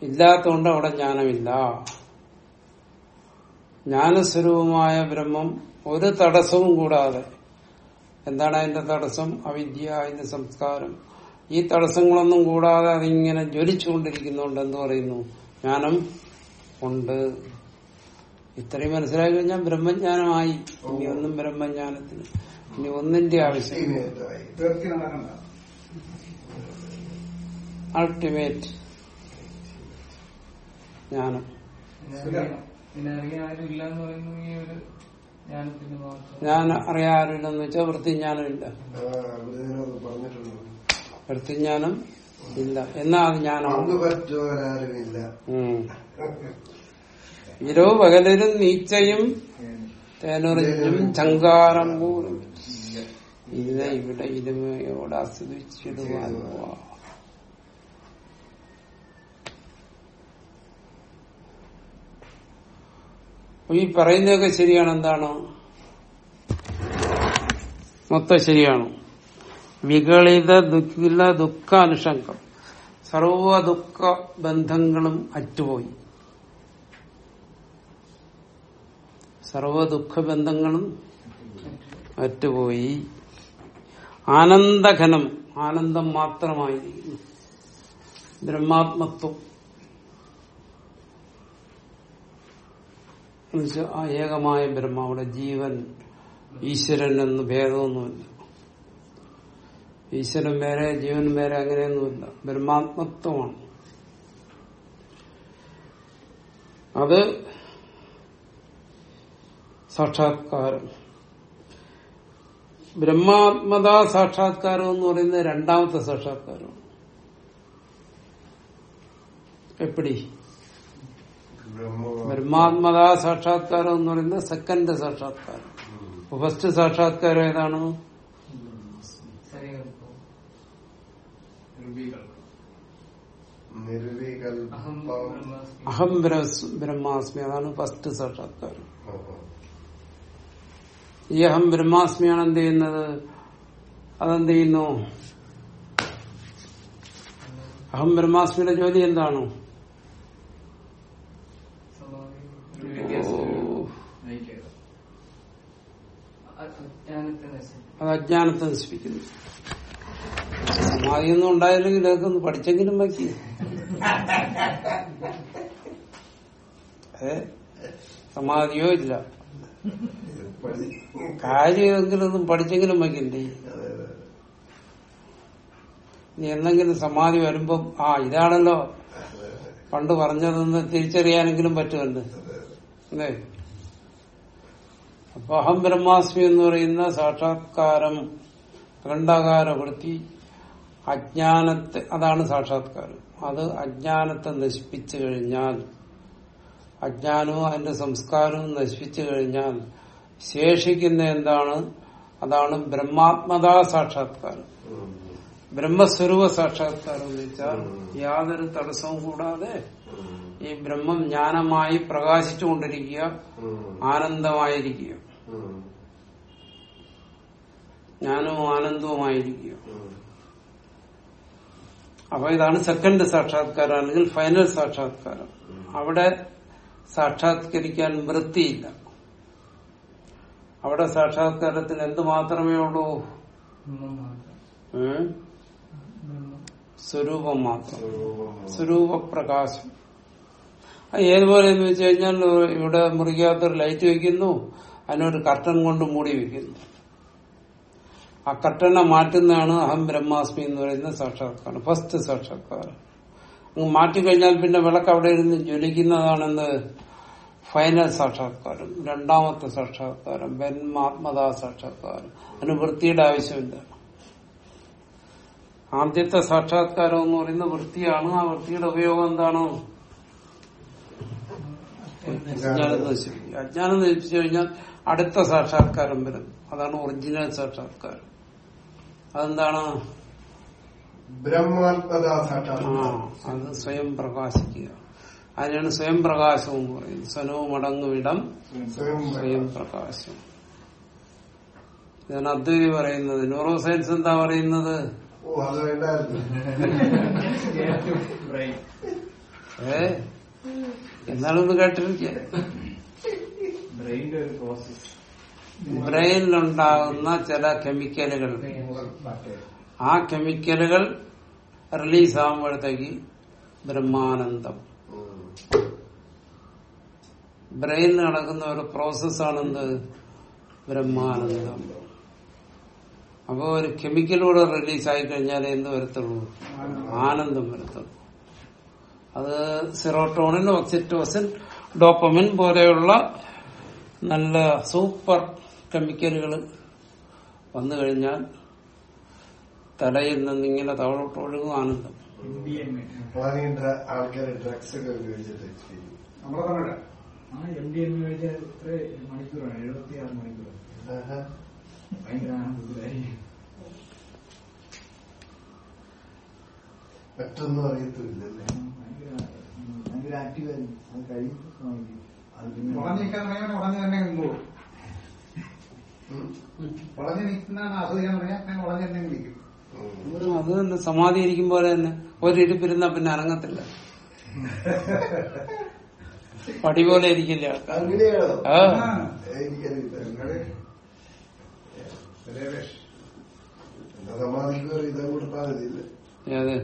ഇല്ലാത്തതുകൊണ്ട് അവിടെ ജ്ഞാനമില്ല. ജ്ഞാനസ്വരൂപമായ ബ്രഹ്മം ഒരു തടസ്സവും കൂടാതെ എന്താണ് അതിന്റെ തടസ്സം? അവിദ്യ അതിന്റെ സംസ്കാരം. ഈ തടസ്സങ്ങളൊന്നും കൂടാതെ അതിങ്ങനെ ജ്വലിച്ചുകൊണ്ടിരിക്കുന്നുണ്ട്. എന്ന് പറയുന്നു? ജ്ഞാനം ഉണ്ട്. ഇത്രയും മനസ്സിലാക്കി കഴിഞ്ഞാൽ ബ്രഹ്മജ്ഞാനമായി. ഇനി ഒന്നും ബ്രഹ്മജ്ഞാനത്തിന് ഇനി ഒന്നിന്റെ ആവശ്യമില്ല. അൾട്ടിമേറ്റ് ജ്ഞാനം പിന്നെ അറിയാൻ- പിന്നെ അറിയാൻ ആരും ഇല്ല എന്ന് പറയുന്നത് ഈ ഒരു ജ്ഞാനത്തിന് മാത്രം ഞാൻ അറിയാറില്ലെന്ന് വെച്ചാൽ വൃത്തിജ്ഞാനമില്ല. ഇല്ല വൃത്തിജ്ഞാനം ഇല്ല. എന്നാ അത് ജ്ഞാനമാണ് ഇരവ് പകലരും നീച്ചയും തേനുറിഞ്ഞും ചങ്കാരം പോലും ഇത് ഇവിടെ ഇരുമയോട് ആസ്വദിച്ചിടുവാൻ പോവാ. ഈ പറയുന്നതൊക്കെ ശരിയാണ് എന്താണ്? മൊത്തം ശരിയാണ്. വികളിത ദുഃഖില ദുഃഖാനുഷംഗം സർവ ദുഃഖ ബന്ധങ്ങളും അറ്റുപോയി. സർവ ദുഃഖ ബന്ധങ്ങളും അറ്റുപോയി. ആനന്ദഘനം ആനന്ദം മാത്രമായിരിക്കുന്നു ബ്രഹ്മാത്മത്വം. എന്നുവെച്ചാൽ ആ ഏകമായ ബ്രഹ്മ അവിടെ ജീവൻ ഈശ്വരൻ എന്ന് ഭേദമൊന്നുമില്ല. ഈശ്വരൻ വേറെ ജീവൻ വേറെ അങ്ങനെയൊന്നുമില്ല. ബ്രഹ്മാത്മത്വമാണ്. അത് സാക്ഷാത്കാരം. ബ്രഹ്മാത്മതാ സാക്ഷാത്കാരം എന്ന് പറയുന്നത് രണ്ടാമത്തെ സാക്ഷാത്കാരമാണ്. എപ്പടി? ബ്രഹ്മ ബ്രഹ്മാത്മതാ സാക്ഷാത്കാരം എന്ന് പറയുന്നത് സെക്കൻഡ് സാക്ഷാത്കാരം. ഫസ്റ്റ് സാക്ഷാത്കാരം ഏതാണ്? അഹം ബ്രഹ്മാസ്മി. അതാണ് ഫസ്റ്റ് സാക്ഷാത്കാരം. ഈ അഹം ബ്രഹ്മാസ്മിയാണ് എന്ത് ചെയ്യുന്നത്? അതെന്ത് ചെയ്യുന്നു? അഹം ബ്രഹ്മാസ്മിയുടെ ജോലി എന്താണ് സമാധി ഓ, അജ്ഞാനത്തെ നശിക്കും അത് അജ്ഞാനത്തെ നശിപ്പിക്കുന്നു. സമാധിയൊന്നും ഉണ്ടായില്ലെങ്കിൽ ഇതൊക്കെ ഒന്ന് പഠിച്ചെങ്കിലും വയ്ക്കുക ഏ? സമാധിയോ ഇല്ല. കാര്യമെങ്കിലും ഒന്നും പഠിച്ചെങ്കിലും വയ്ക്കണ്ടേ? നീ എന്തെങ്കിലും സമാധി വരുമ്പം ആ ഇതാണല്ലോ പണ്ട് പറഞ്ഞതെന്ന് തിരിച്ചറിയാനെങ്കിലും പറ്റുമല്ലേ. അല്ലേ? അപ്പൊ അഹം ബ്രഹ്മാസ്മി എന്ന് പറയുന്ന സാക്ഷാത്കാരം അഖണ്ഡാകാര വൃത്തി അജ്ഞാനത്തെ അതാണ് സാക്ഷാത്കാരം. അത് അജ്ഞാനത്തെ നശിപ്പിച്ചു കഴിഞ്ഞാൽ അജ്ഞാനവും അതിന്റെ സംസ്കാരവും നശിപ്പിച്ചു കഴിഞ്ഞാൽ ശേഷിക്കുന്ന എന്താണ്? അതാണ് ബ്രഹ്മാത്മതാ സാക്ഷാത്കാരം. ബ്രഹ്മസ്വരൂപ സാക്ഷാത്കാരം എന്ന് വെച്ചാൽ യാതൊരു തടസ്സവും കൂടാതെ ഈ ബ്രഹ്മം ജ്ഞാനമായി പ്രകാശിച്ചുകൊണ്ടിരിക്കുക ആനന്ദമായിരിക്കുക. ജ്ഞാനവും ആനന്ദവുമായിരിക്കുക. അപ്പൊ ഇതാണ് സെക്കൻഡ് സാക്ഷാത്കാരം അല്ലെങ്കിൽ ഫൈനൽ സാക്ഷാത്കാരം അവിടെ സാക്ഷാത്കരിക്കാൻ വൃത്തിയില്ല. അവിടെ സാക്ഷാത്കാരത്തിന് എന്ത് മാത്രമേ ഉള്ളൂ? സ്വരൂപം മാത്രം. സ്വരൂപപ്രകാശം. ഏതുപോലെ എന്ന് വെച്ച് കഴിഞ്ഞാൽ ഇവിടെ മുറിക്കകത്തൊരു ലൈറ്റ് വെക്കുന്നു. അതിനൊരു കർട്ടൻ കൊണ്ട് മൂടി വെക്കുന്നു. ആ കർട്ടനെ മാറ്റുന്നതാണ് അഹം ബ്രഹ്മാസ്മി എന്ന് പറയുന്ന സാക്ഷാത്കാരം ഫസ്റ്റ് സാക്ഷാത്കാരം. അങ്ങ് മാറ്റിക്കഴിഞ്ഞാൽ പിന്നെ വിളക്ക് അവിടെ ഇരുന്ന് ജ്വലിക്കുന്നതാണെന്ന് ഫൈനൽ സാക്ഷാത്കാരം രണ്ടാമത്തെ സാക്ഷാത്കാരം ബ്രഹ്മാത്മതാ സാക്ഷാത്കാരം. അതിന് വൃത്തിയുടെ ആവശ്യമില്ല. ആദ്യത്തെ സാക്ഷാത്കാരം എന്ന് പറയുന്ന വൃത്തിയാണ്. ആ വൃത്തിയുടെ ഉപയോഗം എന്താണ്? അജ്ഞാനം നശിപ്പിക്കും അജ്ഞാനം നശിപ്പിച്ചു കഴിഞ്ഞാൽ അടുത്ത സാക്ഷാത്കാരം വരും. അതാണ് ഒറിജിനൽ സാക്ഷാത്കാരം. അതെന്താണ്? ബ്രഹ്മാത്മത ആ സാക്ഷാത്കാരം അത് സ്വയം പ്രകാശിക്കുക. അതിനാണ് സ്വയം പ്രകാശം എന്ന് പറയുന്നത്. സ്വനവും മടങ്ങുവിടം സ്വയം പ്രകാശം. ഇതാണ് അദ്വൈതി പറയുന്നത്. ന്യൂറോ സയൻസ് എന്താ പറയുന്നത്? ഏ? എന്നാലൊന്ന് കേട്ടിരിക്കുക? ബ്രെയിന്റെ ഒരു പ്രോസസ് ബ്രെയിനിലുണ്ടാകുന്ന ചില കെമിക്കലുകൾ ആ കെമിക്കലുകൾ റിലീസ് ആകുമ്പോഴത്തേക്ക് ബ്രഹ്മാനന്ദം. ബ്രെയിനിൽ നടക്കുന്ന ഒരു പ്രോസസ്സാണെന്ത് ബ്രഹ്മാനന്ദം. അപ്പോ ഒരു കെമിക്കലൂടെ റിലീസ് ആയി കഴിഞ്ഞാൽ എന്ത് വരത്തുള്ളൂ? ആനന്ദം വരത്തുള്ളൂ. അത് സിറോട്ടോണിൻ ഓക്സിറ്റോസിൻ ഡോപ്പമിൻ പോലെയുള്ള നല്ല സൂപ്പർ കെമിക്കലുകൾ വന്നു കഴിഞ്ഞാൽ തലയിൽ നിന്നിങ്ങനെ തവളോട്ട് ഒഴുകും ആനന്ദം ഈ ഡ്രഗ്സ് ഒക്കെ ഉപയോഗിച്ചിട്ട് ആ എം ഡി എം കഴിച്ചാൽ എത്ര മണിക്കൂറാണ്? എഴുപത്തി ആറ് മണിക്കൂർ ആഹാ. ഭയങ്കര മറ്റൊന്നും അറിയത്തില്ലല്ലേ ഭയങ്കര ആക്റ്റീവായിരുന്നു അത് കഴിയും ഉടനെ നിൽക്കാൻ പറയാൻ തന്നെ നിന്നോളൂ ഉം. ഉടനെ നിൽക്കുന്ന ആസ്വദിക്കാൻ പറയാൻ ഞാൻ തന്നെ നിൽക്കും. അത് തന്നെ സമാധി ഇരിക്കും പോലെ തന്നെ. ഒരിരിപ്പിരുന്ന പിന്നെ അനങ്ങത്തില്ല. പടി പോലെ ഇരിക്കില്ല. സമാധിക്ക് ഇത് മതിയില്ല ഏത്?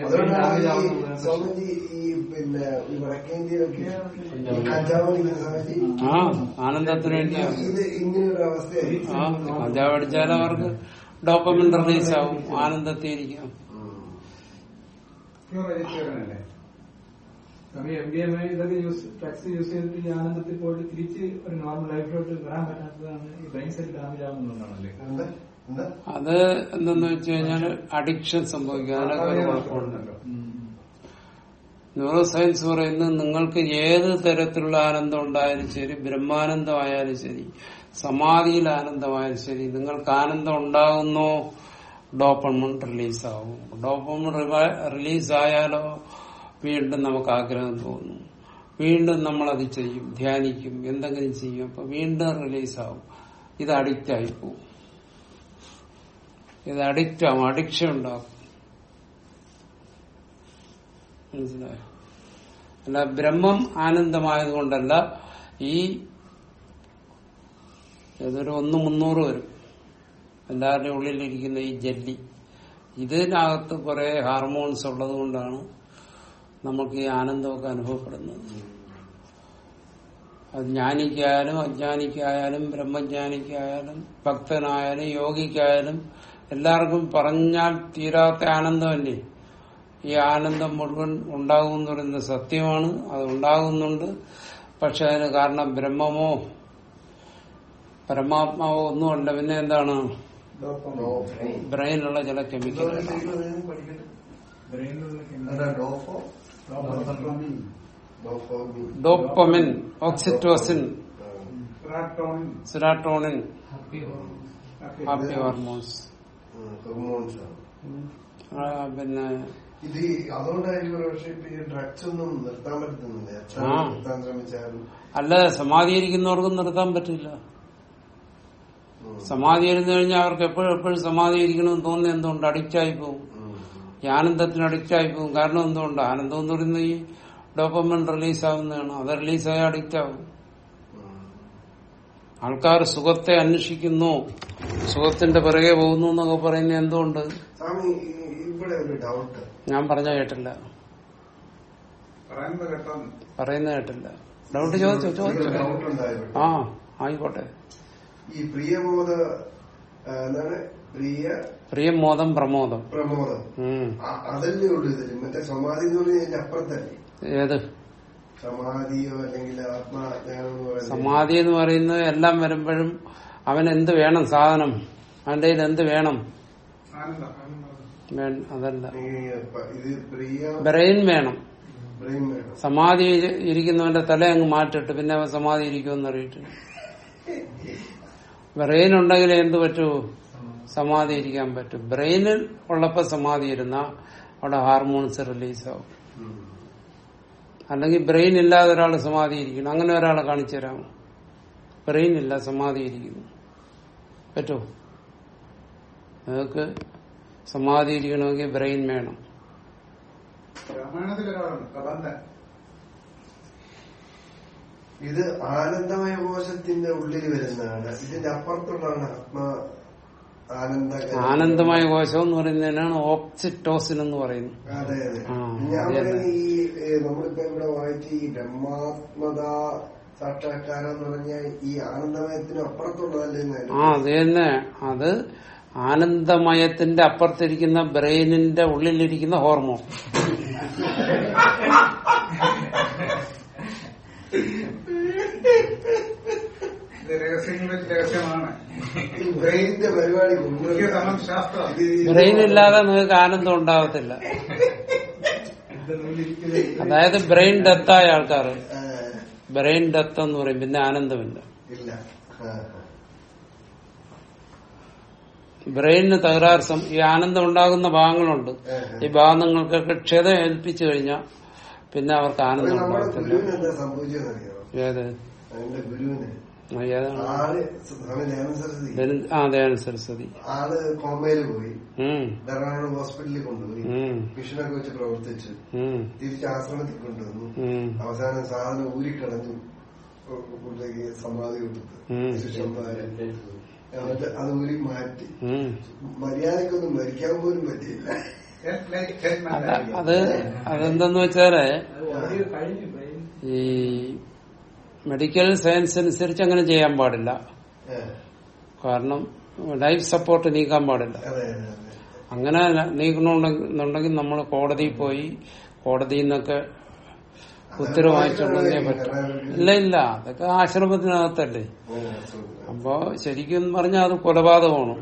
അതുകൊണ്ടാണ് ഈ സ്വാമിജി ഈ പിന്നെ ഈ വടക്കേന്ത്യയിലൊക്കെ ഈ കഞ്ചാവ് അടിക്കുന്ന ആ ആനന്ദത്തിന് വേണ്ടി ഇത് അവസ്ഥയായി കഞ്ചാവ് അടിച്ചാൽ അവർക്ക് ഡോപ്പമിൻ റിലീസ് ആവും സമയം എം ഡി എം ഐ ഇതൊക്കെ യൂസ് ഡ്രഗ്സ് യൂസ് ചെയ്തിട്ട് ഈ ആനന്ദത്തിൽ പോയിട്ട് തിരിച്ച് ഒരു നോർമൽ ലൈഫിലോട്ട് വരാൻ പറ്റാത്തതാണ് ഈ ബ്രെയിൻ സെറ്റ് ഡാമേജ് എന്താ അത് എന്തെന്ന് വെച്ച് കഴിഞ്ഞാൽ അഡിക്ഷൻ സംഭവിക്കുക അതിനൊക്കെ ഒരു കുഴപ്പമുണ്ടല്ലോ. ന്യൂറോ സയൻസ് പറയുന്നത് നിങ്ങൾക്ക് ഏത് തരത്തിലുള്ള ആനന്ദം ഉണ്ടായാലും ശരി ബ്രഹ്മാനന്ദമായാലും ശരി സമാധിയിൽ ആനന്ദമായാലും ശരി നിങ്ങൾക്ക് ആനന്ദം ഉണ്ടാകുന്നോ ഡോപ്പമൺ റിലീസ് ആവും ഡോപ്പമൺ റിലീസ് ആയാലോ വീണ്ടും നമുക്ക് ആഗ്രഹം തോന്നും. വീണ്ടും നമ്മൾ അത് ചെയ്യും ധ്യാനിക്കും എന്തെങ്കിലും ചെയ്യും. അപ്പൊ വീണ്ടും റിലീസാവും. ഇത് അഡിക്റ്റായി പോകും ഇത് അഡിക്റ്റ് ആവും അഡിക്ഷൻ ഉണ്ടാകും മനസിലായോ അല്ല ബ്രഹ്മം ആനന്ദമായതുകൊണ്ടല്ല ഈ ഏതൊരു ഒന്ന് മുന്നൂറ് വരും. എല്ലാവരുടെയും ഉള്ളിലിരിക്കുന്ന ഈ ജെല്ലി. ഇതിനകത്ത് കുറെ ഹാർമോൺസ് ഉള്ളത് കൊണ്ടാണ് നമുക്ക് ഈ ആനന്ദമൊക്കെ അനുഭവപ്പെടുന്നത്. അത് ജ്ഞാനിക്കായാലും അജ്ഞാനിക്കായാലും ബ്രഹ്മജ്ഞാനിക്കായാലും ഭക്തനായാലും യോഗിക്കായാലും എല്ലാവർക്കും പറഞ്ഞാൽ തീരാത്ത ആനന്ദമല്ലേ ഈ ആനന്ദം മുഴുവൻ ഉണ്ടാകും എന്ന് പറയുന്നത് സത്യമാണ്. അത് ഉണ്ടാകുന്നുണ്ട്. പക്ഷെ അതിന് കാരണം ബ്രഹ്മമോ പരമാത്മാവോ ഒന്നുമല്ല. പിന്നെ എന്താണ്? ബ്രെയിനുള്ള ചില chemical. Dopamine oxytocin serotonin. Happy hormones. പിന്നെ ഇത് അതുകൊണ്ടായിരിക്കും പക്ഷെ ഈ ഡ്രഗ്സ് ഒന്നും നിർത്താൻ പറ്റുന്നില്ല. നിർത്താൻ ശ്രമിച്ചാലും. അല്ല സമാധിയിരിക്കുന്നവർക്കും നിർത്താൻ പറ്റില്ല. സമാധി ഇരുന്ന് കഴിഞ്ഞാൽ അവർക്ക് എപ്പോഴും എപ്പോഴും സമാധി ഇരിക്കണമെന്ന് തോന്നുന്നത് എന്തുകൊണ്ട്? അഡിക്റ്റായി പോകും. ഈ ആനന്ദത്തിന് അഡിക്റ്റായി പോകും കാരണം എന്തുകൊണ്ട്? ആനന്ദം എന്ന് പറയുന്നത് ഈ ഡോപ്പമെന്റ് റിലീസ് ആവുന്നതാണ് അത് റിലീസായ അഡിക്റ്റ് ആവും. ആൾക്കാർ സുഖത്തെ അന്വേഷിക്കുന്നു സുഖത്തിന്റെ പിറകെ പോകുന്നു എന്നൊക്കെ പറയുന്നത് എന്തുകൊണ്ട്? സ്വാമി ഇവിടെ ഒരു ഡൗട്ട് ഞാൻ പറഞ്ഞ കേട്ടില്ല. പറയുന്ന കേട്ടില്ല. ഡൗട്ട് ചോദിച്ചു ചോദിച്ചു. ആ ആയിക്കോട്ടെ. ഈ പ്രിയമോദ പ്രിയ പ്രിയം മോദം പ്രമോദം. പ്രമോദം. അതല്ലേ ഉള്ളൂ മറ്റേ സമാധി എന്ന് പറഞ്ഞാൽ അപ്പുറത്തല്ലേ? ഏത്? സമാധിയോ അല്ലെങ്കിൽ ആത്മാജ്ഞാനം സമാധി എന്ന് പറയുന്നത് എല്ലാം വരുമ്പോഴും അവൻ എന്ത് വേണം? സാധനം. അവന്റെ കയ്യിൽ എന്ത് വേണം? അതല്ല. ബ്രെയിൻ വേണം. സമാധി ഇരിക്കുന്നവന്റെ തല അങ്ങ് മാറ്റിട്ട് പിന്നെ അവൻ സമാധി ഇരിക്കുമെന്ന് അറിയിട്ട്. ബ്രെയിൻ ഉണ്ടെങ്കിൽ എന്ത് പറ്റൂ? സമാധി ഇരിക്കാൻ പറ്റും. ബ്രെയിനിൽ ഉള്ളപ്പോ സമാധി ഇരുന്ന അവിടെ ഹാർമോൺസ് റിലീസ് ആവും ഉം. അല്ലെങ്കിൽ ബ്രെയിൻ ഇല്ലാതെ ഒരാൾ സമാധി ഇരിക്കണം അങ്ങനെ ഒരാളെ കാണിച്ചു തരാമോ? ബ്രെയിൻ ഇല്ല സമാധി ഇരിക്കുന്നു പറ്റുമോ നിങ്ങൾക്ക് സമാധി ഇരിക്കണമെങ്കിൽ ബ്രെയിൻ വേണം ഇത് ആനന്ദമയ കോശത്തിന്റെ ഉള്ളിൽ വരുന്നതാണ്. ഇതിന്റെ അപ്പുറത്തുള്ളതാണ് ആത്മ ആനന്ദമായ കോശം എന്ന് പറയുന്നതിനാണ് ഓക്സിറ്റോസിൻ എന്ന് പറയുന്നത്. അതെ അതെ. ഈ നമ്മളിപ്പോ ഇവിടെ വായിച്ച ഈ ബ്രഹ്മാത്മത സാക്ഷാത്കാരം എന്ന് പറഞ്ഞാൽ ഈ ആനന്ദമയത്തിന് അപ്പുറത്തുള്ളതല്ലേ ആ അത് തന്നെ. അത് ആനന്ദമയത്തിന്റെ അപ്പുറത്തിരിക്കുന്ന ബ്രെയിനിന്റെ ഉള്ളിലിരിക്കുന്ന ഹോർമോൺ. രഹസ്യങ്ങളിൽ രഹസ്യമാണ്. ബ്രെയിനിന്റെ പരിപാടി ബ്രെയിൻ ഇല്ലാതെ നിങ്ങൾക്ക് ആനന്ദം ഉണ്ടാവത്തില്ല. അതായത് ബ്രെയിൻ ഡെത്തായ ആൾക്കാർ. ബ്രെയിൻ ഡെത്ത് എന്ന് പറയും പിന്നെ ആനന്ദമില്ല. ബ്രെയിനിന് തകരാർസം ഈ ആനന്ദം ഉണ്ടാകുന്ന ഭാഗങ്ങളുണ്ട്. ഈ ഭാഗങ്ങൾക്കൊക്കെ ക്ഷത ഏൽപ്പിച്ചു കഴിഞ്ഞാൽ പിന്നെ അവർക്ക് ആനന്ദം ഉണ്ടാകത്തില്ല ഏത്? ഗുരുവിന്. ഏതാണ് ആൾ സരസ്വതി. കോമയിൽ പോയി. എറണാകുളം ഹോസ്പിറ്റലിൽ കൊണ്ടുപോയി. മിഷനൊക്കെ വെച്ച് പ്രവർത്തിച്ച് തിരിച്ച് ആശ്രമത്തിൽ കൊണ്ടുവന്നു. അവസാനം സാധനം ഊരിക്കളഞ്ഞു. പുള്ളിക്ക് സമാധി കൊടുത്ത്. ശിഷ്യന്മാരെ എന്നിട്ട് അത് ഊരി മാറ്റി. മര്യാദക്കൊന്നും മരിക്കാൻ പോലും പറ്റിയില്ല. അത- അത് അതെന്തെന്ന് വെച്ചാൽ അത് ഈ മെഡിക്കൽ സയൻസ് അനുസരിച്ച് അങ്ങനെ ചെയ്യാൻ പാടില്ല. കാരണം ലൈഫ് സപ്പോർട്ട് നീക്കാൻ പാടില്ല. അങ്ങനെ നീക്കണമെന്നുണ്ടെങ്കിൽ നമ്മൾ കോടതിയിൽ പോയി കോടതിയിൽ നിന്നൊക്കെ ഉത്തരവ് വാങ്ങിച്ചുകൊണ്ടേ പറ്റും. ഇല്ല ഇല്ല. അതൊക്കെ ആശ്രമത്തിനകത്തല്ലേ. അപ്പോ ശരിക്കും പറഞ്ഞാൽ അത് കൊലപാതകമാണ്.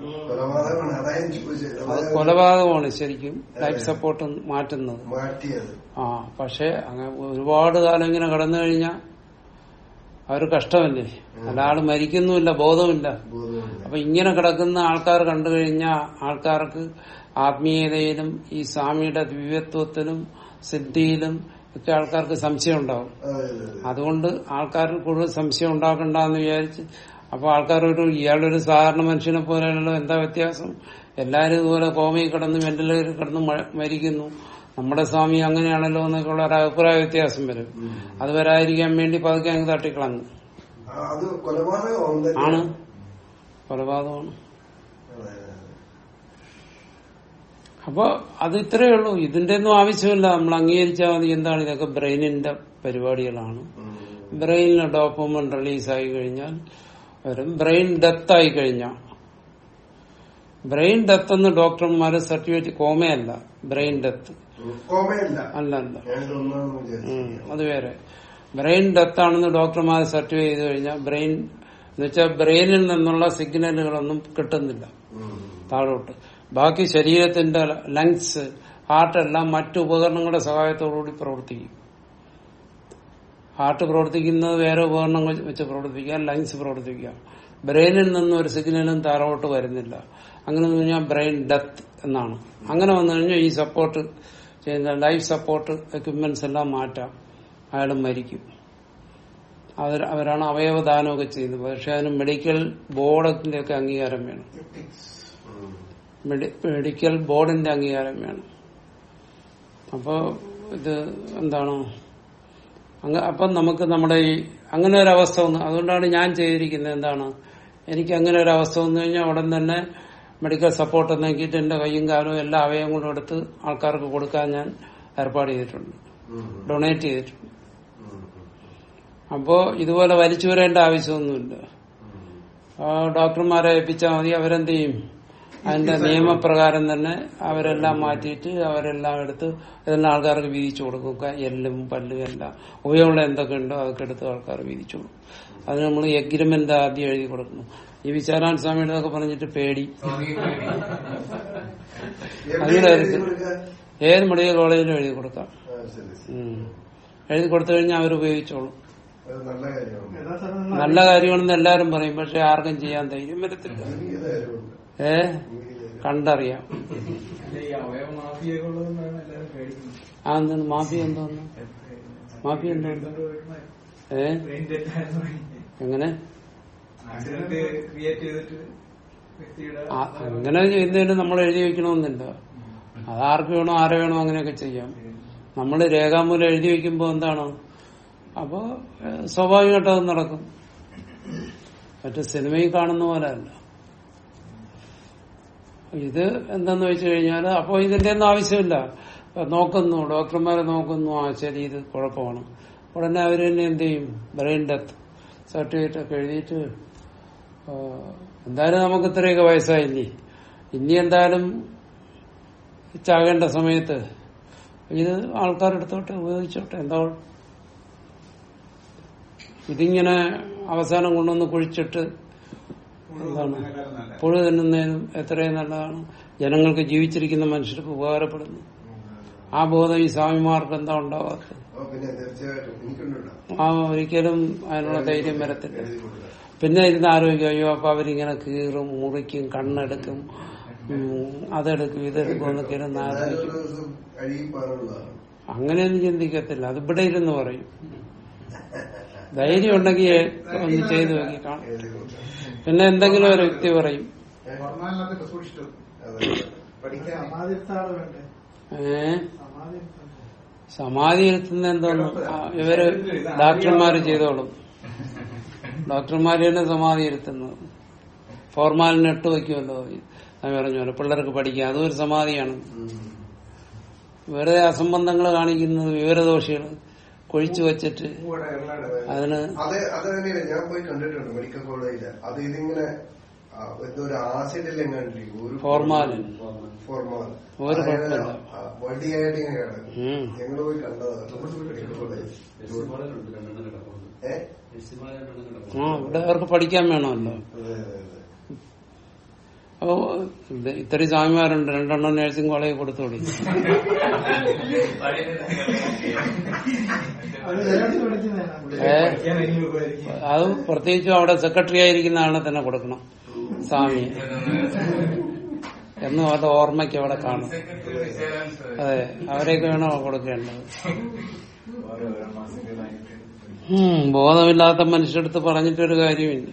അത് കൊലപാതകമാണ് ശരിക്കും ലൈഫ് സപ്പോർട്ട് മാറ്റുന്നത്. ആ പക്ഷെ അങ്ങനെ ഒരുപാട് കാലം ഇങ്ങനെ കടന്നു കഴിഞ്ഞാൽ അവർ കഷ്ടമല്ലേ? അല്ലാൾ മരിക്കുന്നുമില്ല ബോധമില്ല. അപ്പൊ ഇങ്ങനെ കിടക്കുന്ന ആൾക്കാർ കണ്ടു കഴിഞ്ഞാൽ ആൾക്കാർക്ക് ആത്മീയതയിലും ഈ സ്വാമിയുടെ ദിവ്യത്വത്തിലും സിദ്ധിയിലും ഒക്കെ ആൾക്കാർക്ക് സംശയം ഉണ്ടാവും അതെ അതെ അതെ. അതുകൊണ്ട് ആൾക്കാരിൽ കൂടുതൽ സംശയം ഉണ്ടാക്കണ്ടെന്ന് വിചാരിച്ച് അപ്പൊ ആൾക്കാർ ഒരു ഇയാളൊരു സാധാരണ മനുഷ്യനെ പോലെയുള്ള എന്താ വ്യത്യാസം? എല്ലാരും ഇതുപോലെ കോമയിൽ കിടന്ന് വെന്റിലേറ്ററിൽ കിടന്ന് മരിക്കുന്നു. നമ്മുടെ സ്വാമി അങ്ങനെയാണല്ലോ എന്നൊക്കെ ഉള്ള ഒരു അഭിപ്രായ വ്യത്യാസം വരും. അത് വരാതിരിക്കാൻ വേണ്ടി പതുക്കെ അങ്ങ് തട്ടിക്കളഞ്ഞു. അത് കൊലപാതകമാണ് ആണ്. കൊലപാതകമാണ്. അപ്പൊ അത് ഇത്രയേ ഉള്ളൂ. ഇതിന്റെ ഒന്നും ആവശ്യമില്ല. നമ്മൾ അംഗീകരിച്ചാൽ മതി. എന്താണ് ഇതൊക്കെ? ബ്രെയിനിന്റെ പരിപാടികളാണ്. ഉം. ബ്രെയിനിൽ ഡോപ്പമൻ ആയി കഴിഞ്ഞാൽ വരും. ബ്രെയിൻ ഡെത്ത് ആയി കഴിഞ്ഞാൽ. ബ്രെയിൻ ഡെത്ത് എന്ന് ഡോക്ടർമാര് സർട്ടിഫിക്കറ്റ് കോമയല്ല. Brain death. അല്ല അല്ല. അത് വേറെ. ബ്രെയിൻ ഡെത്ത് ആണെന്ന് ഡോക്ടർമാർ സർട്ടിഫൈ ചെയ്ത് കഴിഞ്ഞാൽ ബ്രെയിൻ എന്ന് വെച്ചാൽ ബ്രെയിനിൽ നിന്നുള്ള സിഗ്നലുകളൊന്നും കിട്ടുന്നില്ല. താഴോട്ട്. ബാക്കി ശരീരത്തിന്റെ ലങ്സ് ഹാർട്ട് എല്ലാം മറ്റു ഉപകരണങ്ങളുടെ സഹായത്തോടുകൂടി പ്രവർത്തിക്കും. ഹാർട്ട് പ്രവർത്തിക്കുന്നത് വേറെ ഉപകരണങ്ങൾ വെച്ച് പ്രവർത്തിപ്പിക്കാം ലങ്സ് പ്രവർത്തിക്കാം. ബ്രെയിനിൽ നിന്നും ഒരു സിഗ്നലും താഴോട്ട് വരുന്നില്ല. അങ്ങനെ വന്നു കഴിഞ്ഞാൽ ബ്രെയിൻ ഡെത്ത് എന്നാണ്. അങ്ങനെ വന്നു കഴിഞ്ഞാൽ ഈ സപ്പോർട്ട് ചെയ്യുന്ന ലൈഫ് സപ്പോർട്ട് എക്യുപ്മെന്റ്സ് എല്ലാം മാറ്റാം. അയാൾ മരിക്കും. അവർ അവരാണ് അവയവദാനമൊക്കെ ചെയ്യുന്നത്. പക്ഷെ അതിന് മെഡിക്കൽ ബോർഡിന്റെ ഒക്കെ അംഗീകാരം വേണം. മെഡിക്കൽ ബോർഡിന്റെ അംഗീകാരം വേണം. അപ്പോ ഇത് എന്താണ്? അപ്പൊ നമുക്ക് നമ്മുടെ ഈ അങ്ങനെ ഒരു അവസ്ഥ വന്ന്. അതുകൊണ്ടാണ് ഞാൻ ചെയ്തിരിക്കുന്നത് എന്താണ്? എനിക്ക് അങ്ങനെ ഒരു അവസ്ഥ വന്നു കഴിഞ്ഞാൽ ഉടൻ തന്നെ മെഡിക്കൽ സപ്പോർട്ട് നോക്കിയിട്ട് എന്റെ കൈയും കാലും എല്ലാ അവയവങ്ങളും എടുത്ത് ആൾക്കാർക്ക് കൊടുക്കാൻ ഞാൻ ഏർപ്പാട് ചെയ്തിട്ടുണ്ട്. ഡൊണേറ്റ് ചെയ്തിട്ടുണ്ട്. അപ്പോ ഇതുപോലെ വലിച്ചു വരേണ്ട ആവശ്യമൊന്നുമില്ല. ഡോക്ടർമാരെ ഏൽപ്പിച്ചാൽ മതി അവരെന്ത് ചെയ്യും? അതിന്റെ നിയമപ്രകാരം തന്നെ അവരെല്ലാം മാറ്റിയിട്ട് അവരെല്ലാം എടുത്ത് ഇതെല്ലാം ആൾക്കാർക്ക് വീതിച്ചു കൊടുക്കുക എല്ലും പല്ലും എല്ലാം. ഉപയോഗമുള്ള എന്തൊക്കെ ഉണ്ടോ അതൊക്കെ എടുത്ത് ആൾക്കാർ വീതിച്ചു കൊടുക്കും. അത് നമ്മൾ എഗ്രിമെന്റ് ആദ്യം എഴുതി കൊടുക്കണം ഈ വിചാരാൻ സ്വാമിയുടെ ഒക്കെ പറഞ്ഞിട്ട് പേടി? ഏത് മെഡിക്കൽ കോളേജിലും എഴുതി കൊടുക്കാം. എഴുതി കൊടുത്തു കഴിഞ്ഞാൽ അവർ ഉപയോഗിച്ചോളും. നല്ല കാര്യമാണ്. നല്ല കാര്യമാണെന്ന് എല്ലാരും പറയും പക്ഷെ ആർക്കും ചെയ്യാൻ ധൈര്യം വരത്തില്ല. ഏ? കണ്ടറിയാം. ആ എന്താണ്? മാഫിയ എന്തോന്ന് മാഫിയ എന്തോന്ന് ഏ? എങ്ങനെ? അങ്ങനെ ചെയ്യുന്നതിന് നമ്മൾ എഴുതി വെക്കണമെന്നില്ല അത് ആർക്ക് വേണോ ആരെ വേണോ അങ്ങനെയൊക്കെ ചെയ്യാം. നമ്മൾ രേഖാമൂലം എഴുതി വെക്കുമ്പോ എന്താണ്? അപ്പോ സ്വാഭാവികമായിട്ട് അത് നടക്കും. മറ്റു സിനിമയിൽ കാണുന്ന പോലെ അല്ല. ഇത് എന്തെന്ന് വെച്ച് കഴിഞ്ഞാൽ അപ്പോ ഇതിന്റെ ഒന്നും ആവശ്യമില്ല. നോക്കുന്നു ഡോക്ടർമാരെ നോക്കുന്നു ആ ശരി ഇത് കുഴപ്പമാണ്. ഉടനെ അവർ തന്നെ എന്ത് ചെയ്യും? ബ്രെയിൻ ഡെത്ത് സർട്ടിഫിക്കറ്റ് ഒക്കെ എഴുതിയിട്ട് എന്തായാലും നമുക്ക് ഇത്രയൊക്കെ വയസ്സായില്ലേ? ഇനി എന്തായാലും ചാകേണ്ട സമയത്ത് ഇത് ആൾക്കാരെടുത്തോട്ടെ ഉപയോഗിച്ചോട്ടെ എന്താ? ഇതിങ്ങനെ അവസാനം കൊണ്ടുവന്ന് കുഴിച്ചിട്ട് എന്താണ്? പുഴു തിന്നുന്നതിനും എത്രയും നല്ലതാണ്. ജനങ്ങൾക്ക് ജീവിച്ചിരിക്കുന്ന മനുഷ്യർക്ക് ഉപകാരപ്പെടുന്നു. ആ ബോധം ഈ സ്വാമിമാർക്ക് എന്താ ഉണ്ടാവാത്തത്? എനിക്കുണ്ടോ ആ ഒരിക്കലും അതിനുള്ള ധൈര്യം വരത്തില്ല. പിന്നെ ഇരുന്ന് ആരോഗ്യം അയ്യോ അപ്പൊ അവരിങ്ങനെ കീറും മുറിക്കും കണ്ണെടുക്കും അതെടുക്കും ഇതെടുക്കും എന്നൊക്കെ ഇരുന്ന് ആലോചിക്കും. അങ്ങനെയൊന്നും ചിന്തിക്കത്തില്ല. അത് ഇവിടെ ഇരുന്ന് പറയും. ധൈര്യം ഉണ്ടെങ്കിൽ ഒന്ന് ചെയ്തു നോക്കി കാണും. പിന്നെ എന്തെങ്കിലും ഒരു വ്യക്തി പറയും. ഏ? സമാധി എത്തുന്ന എന്തോന്ന് ഇവർ ഡാക്ടർമാര് ചെയ്തോളും. ഡോക്ടർമാര് തന്നെ സമാധി ഇരുത്തുന്നത് ഫോർമാലിന് ഇട്ട് വയ്ക്കുമല്ലോ. ഞാൻ പറഞ്ഞു പോലെ പിള്ളേർക്ക് പഠിക്കുക അതും ഒരു സമാധിയാണ്. വെറുതെ അസംബന്ധങ്ങൾ കാണിക്കുന്നത് വിവരദോഷികൾ കൊഴിച്ചു വെച്ചിട്ട് അതിന് അത് അത് തന്നെയാണ് ഞാൻ പോയി കണ്ടിട്ടുണ്ട് മെഡിക്കൽ കോളേജിൽ. അത് ഇതിങ്ങനെ ഒരു ഫോർമാലിൻ ഫോർമാൽ ഒരു. വടിയായിട്ട് ഇങ്ങനെ കിടക്കും പോയി ആ ഇവിടെ അവർക്ക് പഠിക്കാൻ വേണമല്ലോ. അപ്പൊ ഇത് ഇത്രയും സ്വാമിമാരുണ്ട് രണ്ടെണ്ണം നഴ്സിംഗ് കോളേജ് കൊടുത്തോളി അത് പ്രത്യേകിച്ചും അവിടെ സെക്രട്ടറി ആയിരിക്കുന്ന ആളെ തന്നെ കൊടുക്കണം സ്വാമി. എന്നും അവരുടെ ഓർമ്മയ്ക്ക് അവിടെ കാണും. അതെ അവരെയൊക്കെ വേണോ കൊടുക്കേണ്ടത്? ബോധമില്ലാത്ത മനുഷ്യടുത്ത് കാര്യമില്ല.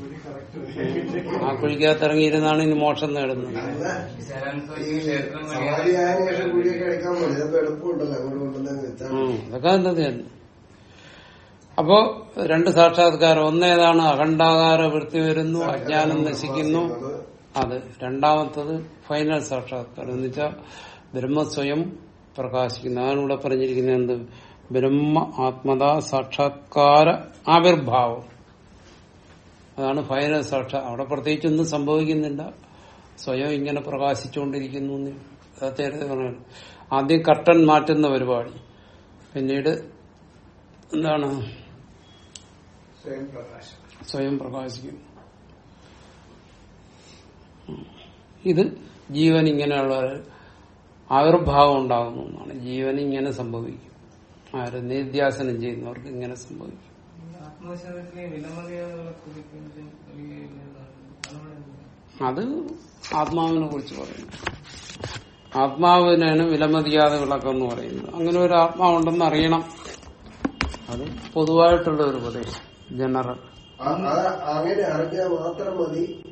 കുഴി കറക്റ്റ് റെഡിയാക്കിട്ടേക്കും ആ കുഴിക്കകത്ത് ഇറങ്ങിയിരുന്നാണ് ഇനി മോക്ഷം നേടുന്നത്. അതൊക്കെ എന്തത് തന്നെ. അപ്പോ രണ്ട് സാക്ഷാത്കാരം. ഒന്നേതാണ് അഖണ്ഡാകാര വൃത്തി വരുന്നു അജ്ഞാനം നശിക്കുന്നു. അത് രണ്ടാമത്തത് ഫൈനൽ സാക്ഷാത്കാരം. എന്ന് വെച്ചാൽ ബ്രഹ്മ സ്വയം പ്രകാശിക്കുന്നു അതാണ് ഇവിടെ പറഞ്ഞിരിക്കുന്നത് എന്ത്? ബ്രഹ്മ ആത്മത സാക്ഷാത്കാര ആവിർഭാവം. അതാണ് ഫൈനൽ സാക്ഷ അവിടെ പ്രത്യേകിച്ചൊന്നും സംഭവിക്കുന്നില്ല. സ്വയം ഇങ്ങനെ പ്രകാശിച്ചുകൊണ്ടിരിക്കുന്നു പറഞ്ഞു ആദ്യം കട്ടൻ മാറ്റുന്ന പരിപാടി. പിന്നീട് എന്താണ്? സ്വയം പ്രകാശിക്കുന്നു ഇത് ജീവൻ ഇങ്ങനെയുള്ള ആവിർഭാവം ഉണ്ടാകുന്നു എന്നാണ്. ജീവൻ ഇങ്ങനെ സംഭവിക്കും. ആര് നിധ്യാസനം ചെയ്യുന്നവർക്ക് ഇങ്ങനെ സംഭവിക്കും. അത് ആത്മാവിനെ കുറിച്ച് പറയുന്നു. ആത്മാവിനാണ് വിലമതിയാതെ വിളക്കം എന്ന് പറയുന്നത്. അങ്ങനെ ഒരു ആത്മാവുണ്ടെന്ന് അറിയണം. അത് പൊതുവായിട്ടുള്ള ഒരു പ്രദേശം ജനറൽ. അങ്ങനെ അറിഞ്ഞാൽ മാത്രം മതി.